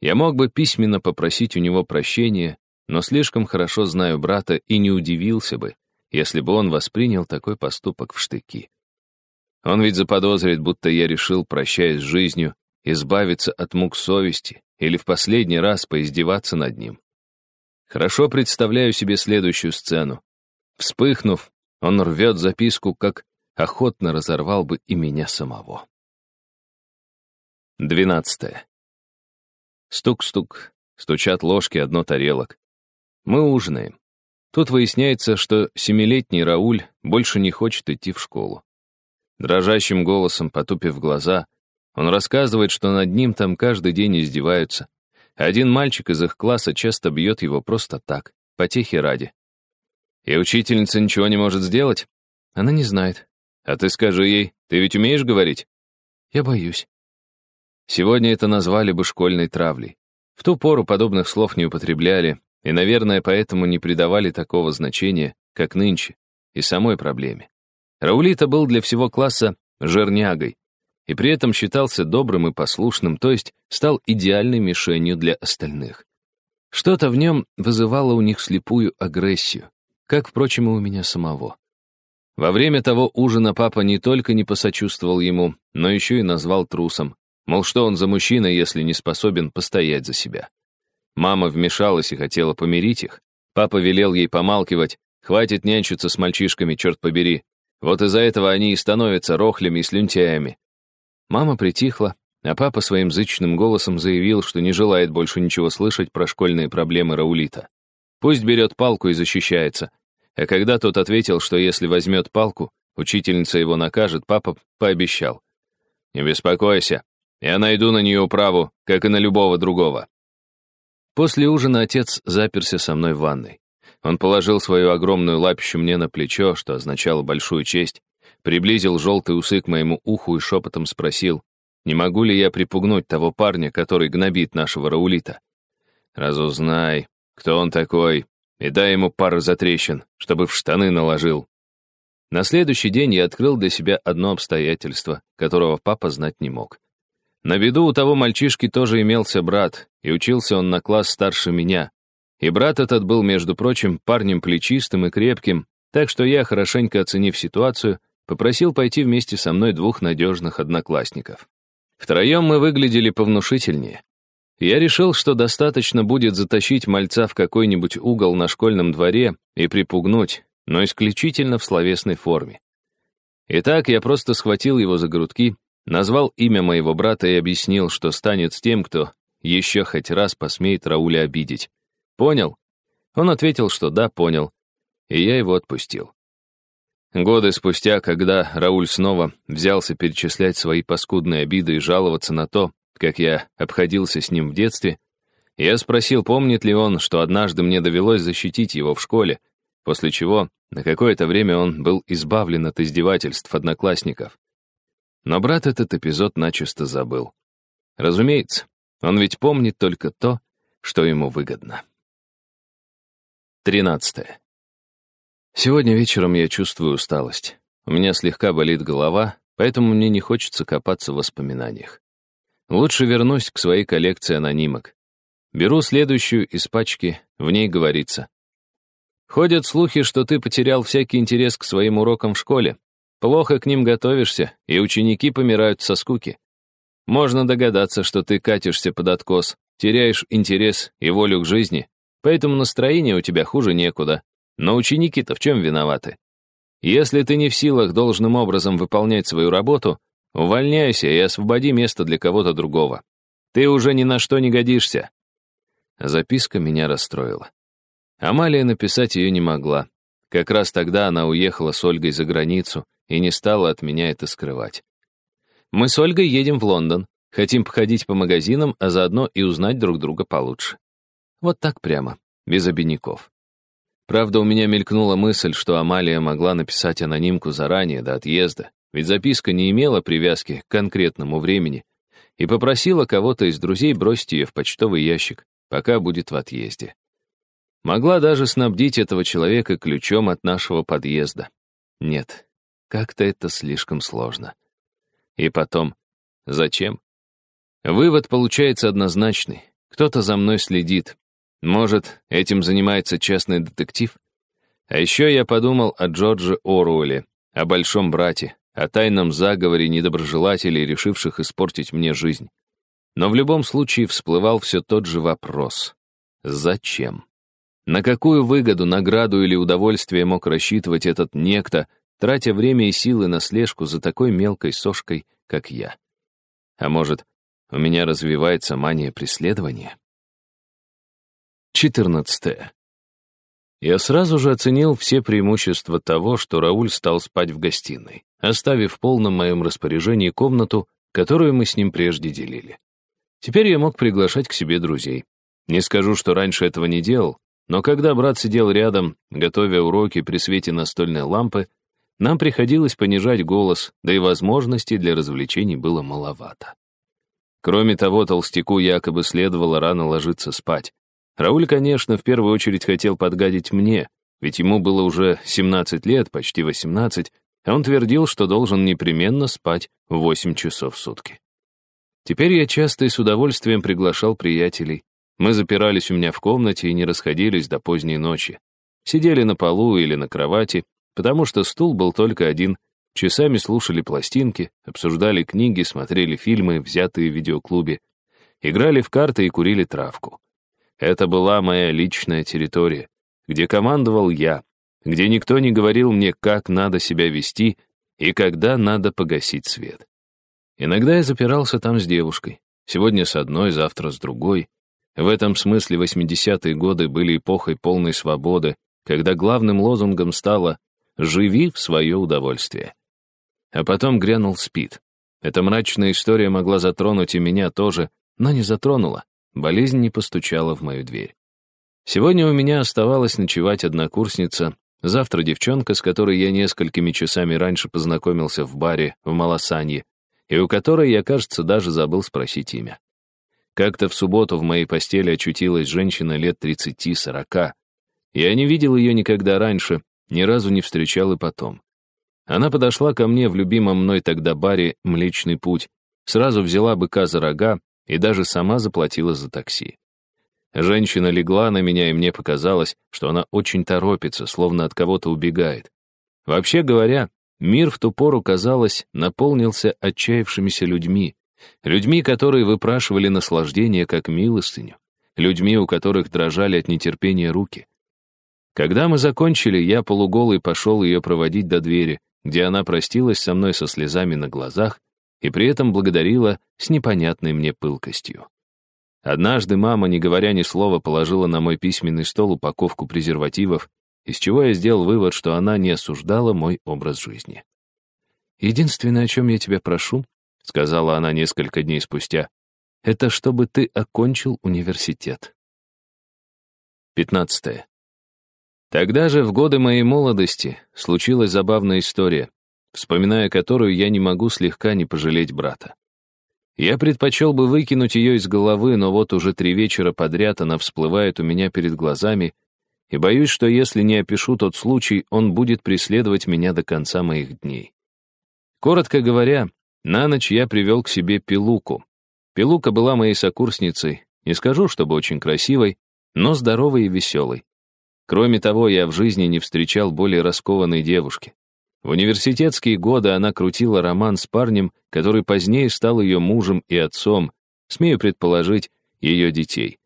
Я мог бы письменно попросить у него прощения, но слишком хорошо знаю брата и не удивился бы, если бы он воспринял такой поступок в штыки. Он ведь заподозрит, будто я решил, прощаясь с жизнью, избавиться от мук совести или в последний раз поиздеваться над ним. Хорошо представляю себе следующую сцену. Вспыхнув, он рвет записку, как охотно разорвал бы и меня самого. Двенадцатое. Стук-стук, стучат ложки одно тарелок. Мы ужинаем. Тут выясняется, что семилетний Рауль больше не хочет идти в школу. Дрожащим голосом, потупив глаза, он рассказывает, что над ним там каждый день издеваются. Один мальчик из их класса часто бьет его просто так, потехи ради. И учительница ничего не может сделать? Она не знает. А ты скажи ей, ты ведь умеешь говорить? Я боюсь. Сегодня это назвали бы школьной травлей. В ту пору подобных слов не употребляли, и, наверное, поэтому не придавали такого значения, как нынче, и самой проблеме. Раулита был для всего класса жернягой, и при этом считался добрым и послушным, то есть стал идеальной мишенью для остальных. Что-то в нем вызывало у них слепую агрессию, как, впрочем, и у меня самого. Во время того ужина папа не только не посочувствовал ему, но еще и назвал трусом. Мол, что он за мужчина, если не способен постоять за себя. Мама вмешалась и хотела помирить их. Папа велел ей помалкивать, хватит нянчиться с мальчишками, черт побери. Вот из-за этого они и становятся рохлями и слюнтяями. Мама притихла, а папа своим зычным голосом заявил, что не желает больше ничего слышать про школьные проблемы Раулита. Пусть берет палку и защищается, а когда тот ответил, что если возьмет палку, учительница его накажет, папа пообещал. «Не беспокойся, я найду на нее управу, как и на любого другого». После ужина отец заперся со мной в ванной. Он положил свою огромную лапищу мне на плечо, что означало большую честь, приблизил желтые усы к моему уху и шепотом спросил, не могу ли я припугнуть того парня, который гнобит нашего Раулита. «Разузнай, кто он такой, и дай ему пару затрещин, чтобы в штаны наложил. На следующий день я открыл для себя одно обстоятельство, которого папа знать не мог. На беду у того мальчишки тоже имелся брат, и учился он на класс старше меня. И брат этот был, между прочим, парнем плечистым и крепким, так что я, хорошенько оценив ситуацию, попросил пойти вместе со мной двух надежных одноклассников. Втроем мы выглядели повнушительнее. Я решил, что достаточно будет затащить мальца в какой-нибудь угол на школьном дворе и припугнуть, но исключительно в словесной форме. Итак, я просто схватил его за грудки, назвал имя моего брата и объяснил, что станет с тем, кто еще хоть раз посмеет Рауля обидеть. Понял? Он ответил, что да, понял, и я его отпустил. Годы спустя, когда Рауль снова взялся перечислять свои паскудные обиды и жаловаться на то, как я обходился с ним в детстве, я спросил, помнит ли он, что однажды мне довелось защитить его в школе, после чего на какое-то время он был избавлен от издевательств одноклассников. Но брат этот эпизод начисто забыл. Разумеется, он ведь помнит только то, что ему выгодно. Тринадцатое. Сегодня вечером я чувствую усталость. У меня слегка болит голова, поэтому мне не хочется копаться в воспоминаниях. Лучше вернусь к своей коллекции анонимок. Беру следующую из пачки, в ней говорится. Ходят слухи, что ты потерял всякий интерес к своим урокам в школе. Плохо к ним готовишься, и ученики помирают со скуки. Можно догадаться, что ты катишься под откос, теряешь интерес и волю к жизни, поэтому настроение у тебя хуже некуда. Но ученики-то в чем виноваты? Если ты не в силах должным образом выполнять свою работу, увольняйся и освободи место для кого-то другого. Ты уже ни на что не годишься. Записка меня расстроила. Амалия написать ее не могла. Как раз тогда она уехала с Ольгой за границу и не стала от меня это скрывать. Мы с Ольгой едем в Лондон, хотим походить по магазинам, а заодно и узнать друг друга получше. Вот так прямо, без обиняков. Правда, у меня мелькнула мысль, что Амалия могла написать анонимку заранее, до отъезда, ведь записка не имела привязки к конкретному времени, и попросила кого-то из друзей бросить ее в почтовый ящик, пока будет в отъезде. Могла даже снабдить этого человека ключом от нашего подъезда. Нет, как-то это слишком сложно. И потом, зачем? Вывод получается однозначный. Кто-то за мной следит. Может, этим занимается частный детектив? А еще я подумал о Джордже Оруэлле, о большом брате, о тайном заговоре недоброжелателей, решивших испортить мне жизнь. Но в любом случае всплывал все тот же вопрос. Зачем? На какую выгоду, награду или удовольствие мог рассчитывать этот некто, тратя время и силы на слежку за такой мелкой сошкой, как я? А может, у меня развивается мания преследования? 14. Я сразу же оценил все преимущества того, что Рауль стал спать в гостиной, оставив в полном моем распоряжении комнату, которую мы с ним прежде делили. Теперь я мог приглашать к себе друзей. Не скажу, что раньше этого не делал, но когда брат сидел рядом, готовя уроки при свете настольной лампы, нам приходилось понижать голос, да и возможностей для развлечений было маловато. Кроме того, толстяку якобы следовало рано ложиться спать. Рауль, конечно, в первую очередь хотел подгадить мне, ведь ему было уже 17 лет, почти 18, а он твердил, что должен непременно спать 8 часов в сутки. Теперь я часто и с удовольствием приглашал приятелей, мы запирались у меня в комнате и не расходились до поздней ночи. Сидели на полу или на кровати, потому что стул был только один. Часами слушали пластинки, обсуждали книги, смотрели фильмы, взятые в видеоклубе, играли в карты и курили травку. Это была моя личная территория, где командовал я, где никто не говорил мне, как надо себя вести и когда надо погасить свет. Иногда я запирался там с девушкой, сегодня с одной, завтра с другой, в этом смысле 80-е годы были эпохой полной свободы, когда главным лозунгом стало «Живи в свое удовольствие». А потом грянул спид. Эта мрачная история могла затронуть и меня тоже, но не затронула. Болезнь не постучала в мою дверь. Сегодня у меня оставалась ночевать однокурсница, завтра девчонка, с которой я несколькими часами раньше познакомился в баре в Малосанье, и у которой я, кажется, даже забыл спросить имя. Как-то в субботу в моей постели очутилась женщина лет 30-40. Я не видел ее никогда раньше, ни разу не встречал и потом. Она подошла ко мне в любимом мной тогда баре «Млечный путь», сразу взяла быка за рога и даже сама заплатила за такси. Женщина легла на меня, и мне показалось, что она очень торопится, словно от кого-то убегает. Вообще говоря, мир в ту пору, казалось, наполнился отчаявшимися людьми, Людьми, которые выпрашивали наслаждение как милостыню. Людьми, у которых дрожали от нетерпения руки. Когда мы закончили, я полуголый пошел ее проводить до двери, где она простилась со мной со слезами на глазах и при этом благодарила с непонятной мне пылкостью. Однажды мама, не говоря ни слова, положила на мой письменный стол упаковку презервативов, из чего я сделал вывод, что она не осуждала мой образ жизни. «Единственное, о чем я тебя прошу, — сказала она несколько дней спустя, — «это чтобы ты окончил университет». 15. Тогда же, в годы моей молодости, случилась забавная история, вспоминая которую я не могу слегка не пожалеть брата. Я предпочел бы выкинуть ее из головы, но вот уже три вечера подряд она всплывает у меня перед глазами, и боюсь, что если не опишу тот случай, он будет преследовать меня до конца моих дней. Коротко говоря, на ночь я привел к себе Пилуку. Пилука была моей сокурсницей, не скажу, чтобы очень красивой, но здоровой и веселой. Кроме того, я в жизни не встречал более раскованной девушки. В университетские годы она крутила роман с парнем, который позднее стал ее мужем и отцом, смею предположить, ее детей.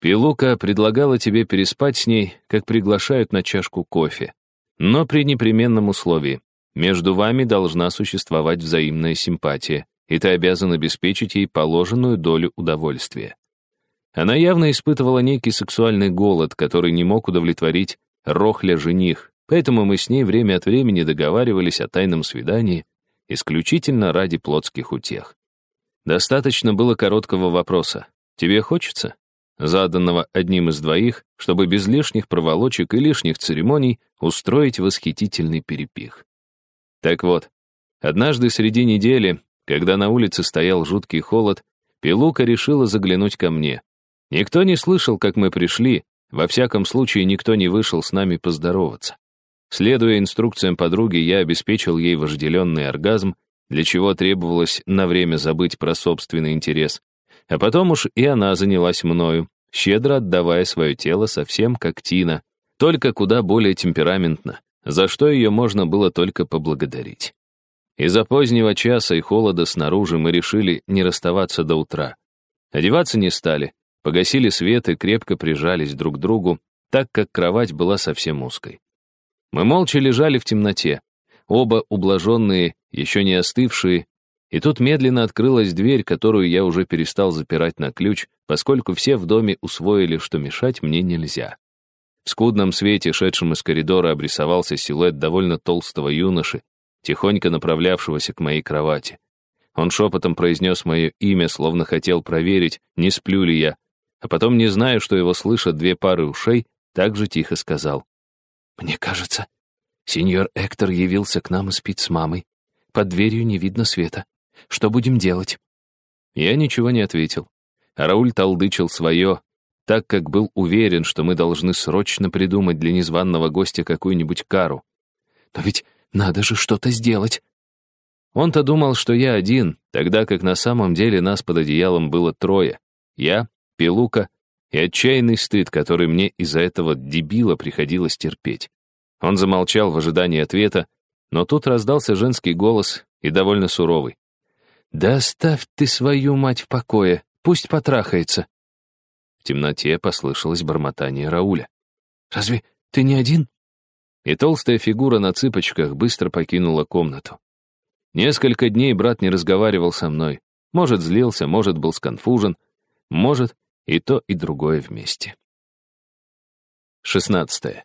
Пилука предлагала тебе переспать с ней, как приглашают на чашку кофе. Но при непременном условии. Между вами должна существовать взаимная симпатия, и ты обязан обеспечить ей положенную долю удовольствия. Она явно испытывала некий сексуальный голод, который не мог удовлетворить Рохля-жених, поэтому мы с ней время от времени договаривались о тайном свидании исключительно ради плотских утех. Достаточно было короткого вопроса «Тебе хочется?» заданного одним из двоих, чтобы без лишних проволочек и лишних церемоний устроить восхитительный перепих. Так вот, однажды среди недели, когда на улице стоял жуткий холод, Пилука решила заглянуть ко мне. Никто не слышал, как мы пришли, во всяком случае никто не вышел с нами поздороваться. Следуя инструкциям подруги, я обеспечил ей вожделенный оргазм, для чего требовалось на время забыть про собственный интерес. А потом уж и она занялась мною, щедро отдавая свое тело совсем как Тина, только куда более темпераментно, за что ее можно было только поблагодарить. Из-за позднего часа и холода снаружи мы решили не расставаться до утра. Одеваться не стали, погасили свет и крепко прижались друг к другу, так как кровать была совсем узкой. Мы молча лежали в темноте, оба ублаженные, еще не остывшие, и тут медленно открылась дверь, которую я уже перестал запирать на ключ, поскольку все в доме усвоили, что мешать мне нельзя. В скудном свете, шедшем из коридора, обрисовался силуэт довольно толстого юноши, тихонько направлявшегося к моей кровати. Он шепотом произнес мое имя, словно хотел проверить, не сплю ли я, а потом, не зная, что его слышат две пары ушей, также тихо сказал. «Мне кажется, сеньор Эктор явился к нам и спит с мамой. Под дверью не видно света. Что будем делать?» Я ничего не ответил. Рауль толдычил свое, так как был уверен, что мы должны срочно придумать для незваного гостя какую-нибудь кару. «Но ведь надо же что-то сделать!» Он-то думал, что я один, тогда как на самом деле нас под одеялом было трое. Я, Пилука и отчаянный стыд, который мне из-за этого дебила приходилось терпеть. Он замолчал в ожидании ответа, но тут раздался женский голос и довольно суровый. «Да оставь ты свою мать в покое, пусть потрахается». В темноте послышалось бормотание Рауля. «Разве ты не один?» И толстая фигура на цыпочках быстро покинула комнату. Несколько дней брат не разговаривал со мной. Может, злился, может, был сконфужен, может, и то, и другое вместе. 16.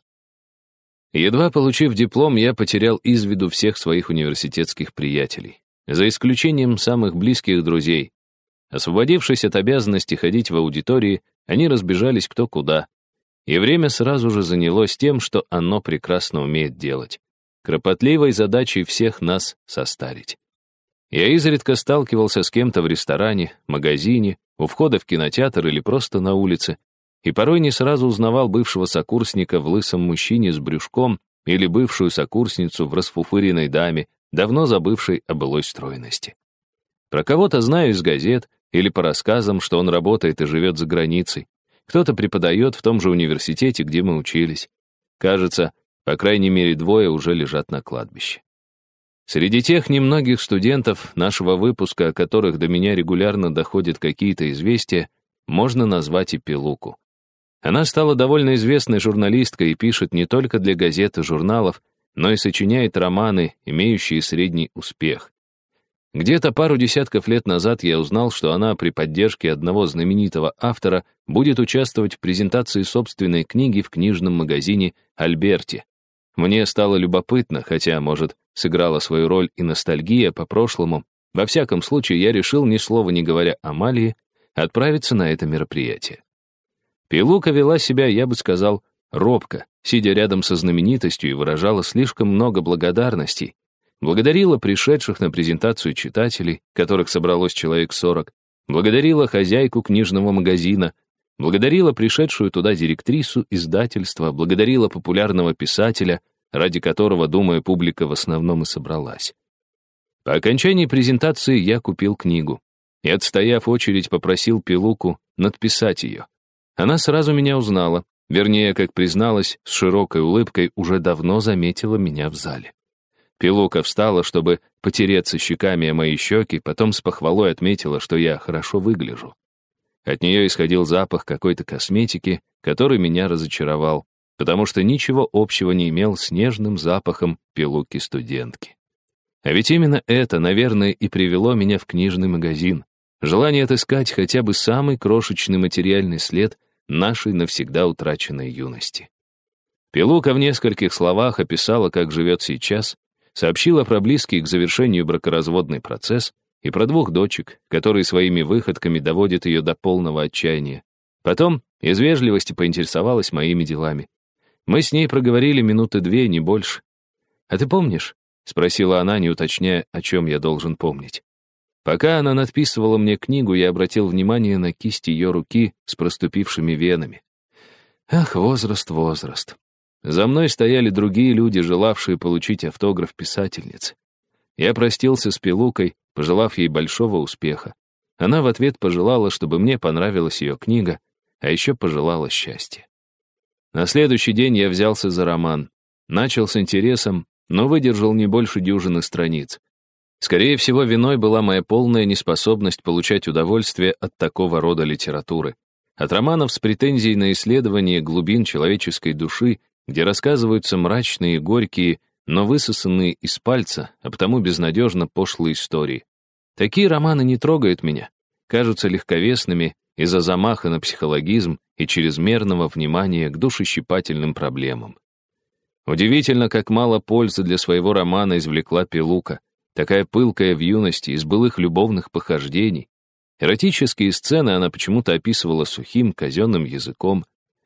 Едва получив диплом, я потерял из виду всех своих университетских приятелей, за исключением самых близких друзей. Освободившись от обязанности ходить в аудитории, они разбежались кто куда. И время сразу же занялось тем, что оно прекрасно умеет делать. Кропотливой задачей всех нас состарить. Я изредка сталкивался с кем-то в ресторане, магазине, у входа в кинотеатр или просто на улице, и порой не сразу узнавал бывшего сокурсника в лысом мужчине с брюшком или бывшую сокурсницу в расфуфыренной даме, давно забывшей о былой стройности. Про кого-то знаю из газет или по рассказам, что он работает и живет за границей. Кто-то преподает в том же университете, где мы учились. Кажется, по крайней мере, двое уже лежат на кладбище. Среди тех немногих студентов нашего выпуска, о которых до меня регулярно доходят какие-то известия, можно назвать и Пилуку. Она стала довольно известной журналисткой и пишет не только для газет и журналов, но и сочиняет романы, имеющие средний успех. Где-то пару десятков лет назад я узнал, что она при поддержке одного знаменитого автора будет участвовать в презентации собственной книги в книжном магазине «Альберти». Мне стало любопытно, хотя, может, сыграла свою роль и ностальгия по прошлому. Во всяком случае, я решил, ни слова не говоря о Малии, отправиться на это мероприятие. Пилука вела себя, я бы сказал, робко, сидя рядом со знаменитостью и выражала слишком много благодарностей. Благодарила пришедших на презентацию читателей, которых собралось человек сорок, благодарила хозяйку книжного магазина, благодарила пришедшую туда директрису издательства, благодарила популярного писателя, ради которого, думаю, публика в основном и собралась. По окончании презентации я купил книгу и, отстояв очередь, попросил Пилуку надписать ее. Она сразу меня узнала, вернее, как призналась, с широкой улыбкой уже давно заметила меня в зале. Пилука встала, чтобы потереться щеками о мои щеки, потом с похвалой отметила, что я хорошо выгляжу. От нее исходил запах какой-то косметики, который меня разочаровал, потому что ничего общего не имел с нежным запахом пилуки-студентки. А ведь именно это, наверное, и привело меня в книжный магазин. Желание отыскать хотя бы самый крошечный материальный след нашей навсегда утраченной юности. Пилука в нескольких словах описала, как живет сейчас, сообщила про близкий к завершению бракоразводный процесс и про двух дочек, которые своими выходками доводят ее до полного отчаяния. Потом из вежливости поинтересовалась моими делами. Мы с ней проговорили минуты две, не больше. «А ты помнишь?» — спросила она, не уточняя, о чем я должен помнить. Пока она надписывала мне книгу, я обратил внимание на кисть ее руки с проступившими венами. Ах, возраст, возраст. За мной стояли другие люди, желавшие получить автограф писательницы. Я простился с Пилукой, пожелав ей большого успеха. Она в ответ пожелала, чтобы мне понравилась ее книга, а еще пожелала счастья. На следующий день я взялся за роман. Начал с интересом, но выдержал не больше дюжины страниц. Скорее всего, виной была моя полная неспособность получать удовольствие от такого рода литературы. От романов с претензией на исследование глубин человеческой души, где рассказываются мрачные, горькие, но высосанные из пальца, а потому безнадежно пошлые истории. Такие романы не трогают меня, кажутся легковесными из-за замаха на психологизм и чрезмерного внимания к душещипательным проблемам. Удивительно, как мало пользы для своего романа извлекла Пилука такая пылкая в юности, из былых любовных похождений. Эротические сцены она почему-то описывала сухим, казенным языком.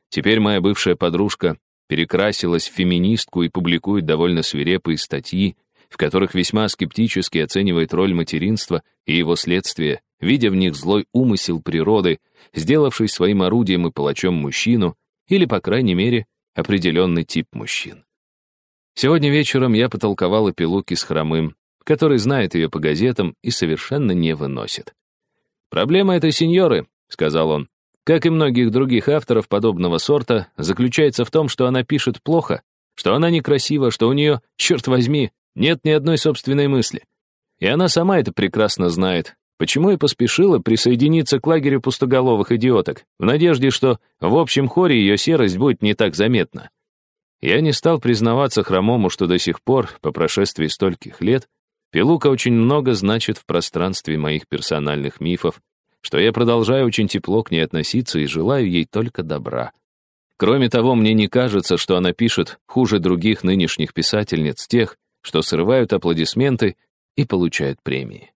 Теперь моя бывшая подружка перекрасилась в феминистку и публикует довольно свирепые статьи, в которых весьма скептически оценивает роль материнства и его следствия, видя в них злой умысел природы, сделавший своим орудием и палачом мужчину, или, по крайней мере, определенный тип мужчин. Сегодня вечером я потолковал о пилуке с хромым, который знает ее по газетам и совершенно не выносит. «Проблема этой сеньоры», — сказал он, как и многих других авторов подобного сорта, заключается в том, что она пишет плохо, что она некрасива, что у нее, черт возьми, нет ни одной собственной мысли. И она сама это прекрасно знает, почему и поспешила присоединиться к лагерю пустоголовых идиоток, в надежде, что в общем хоре ее серость будет не так заметна. Я не стал признаваться хромому, что до сих пор, по прошествии стольких лет, Пилука очень много значит в пространстве моих персональных мифов, что я продолжаю очень тепло к ней относиться и желаю ей только добра. Кроме того, мне не кажется, что она пишет хуже других нынешних писательниц, тех, что срывают аплодисменты и получают премии.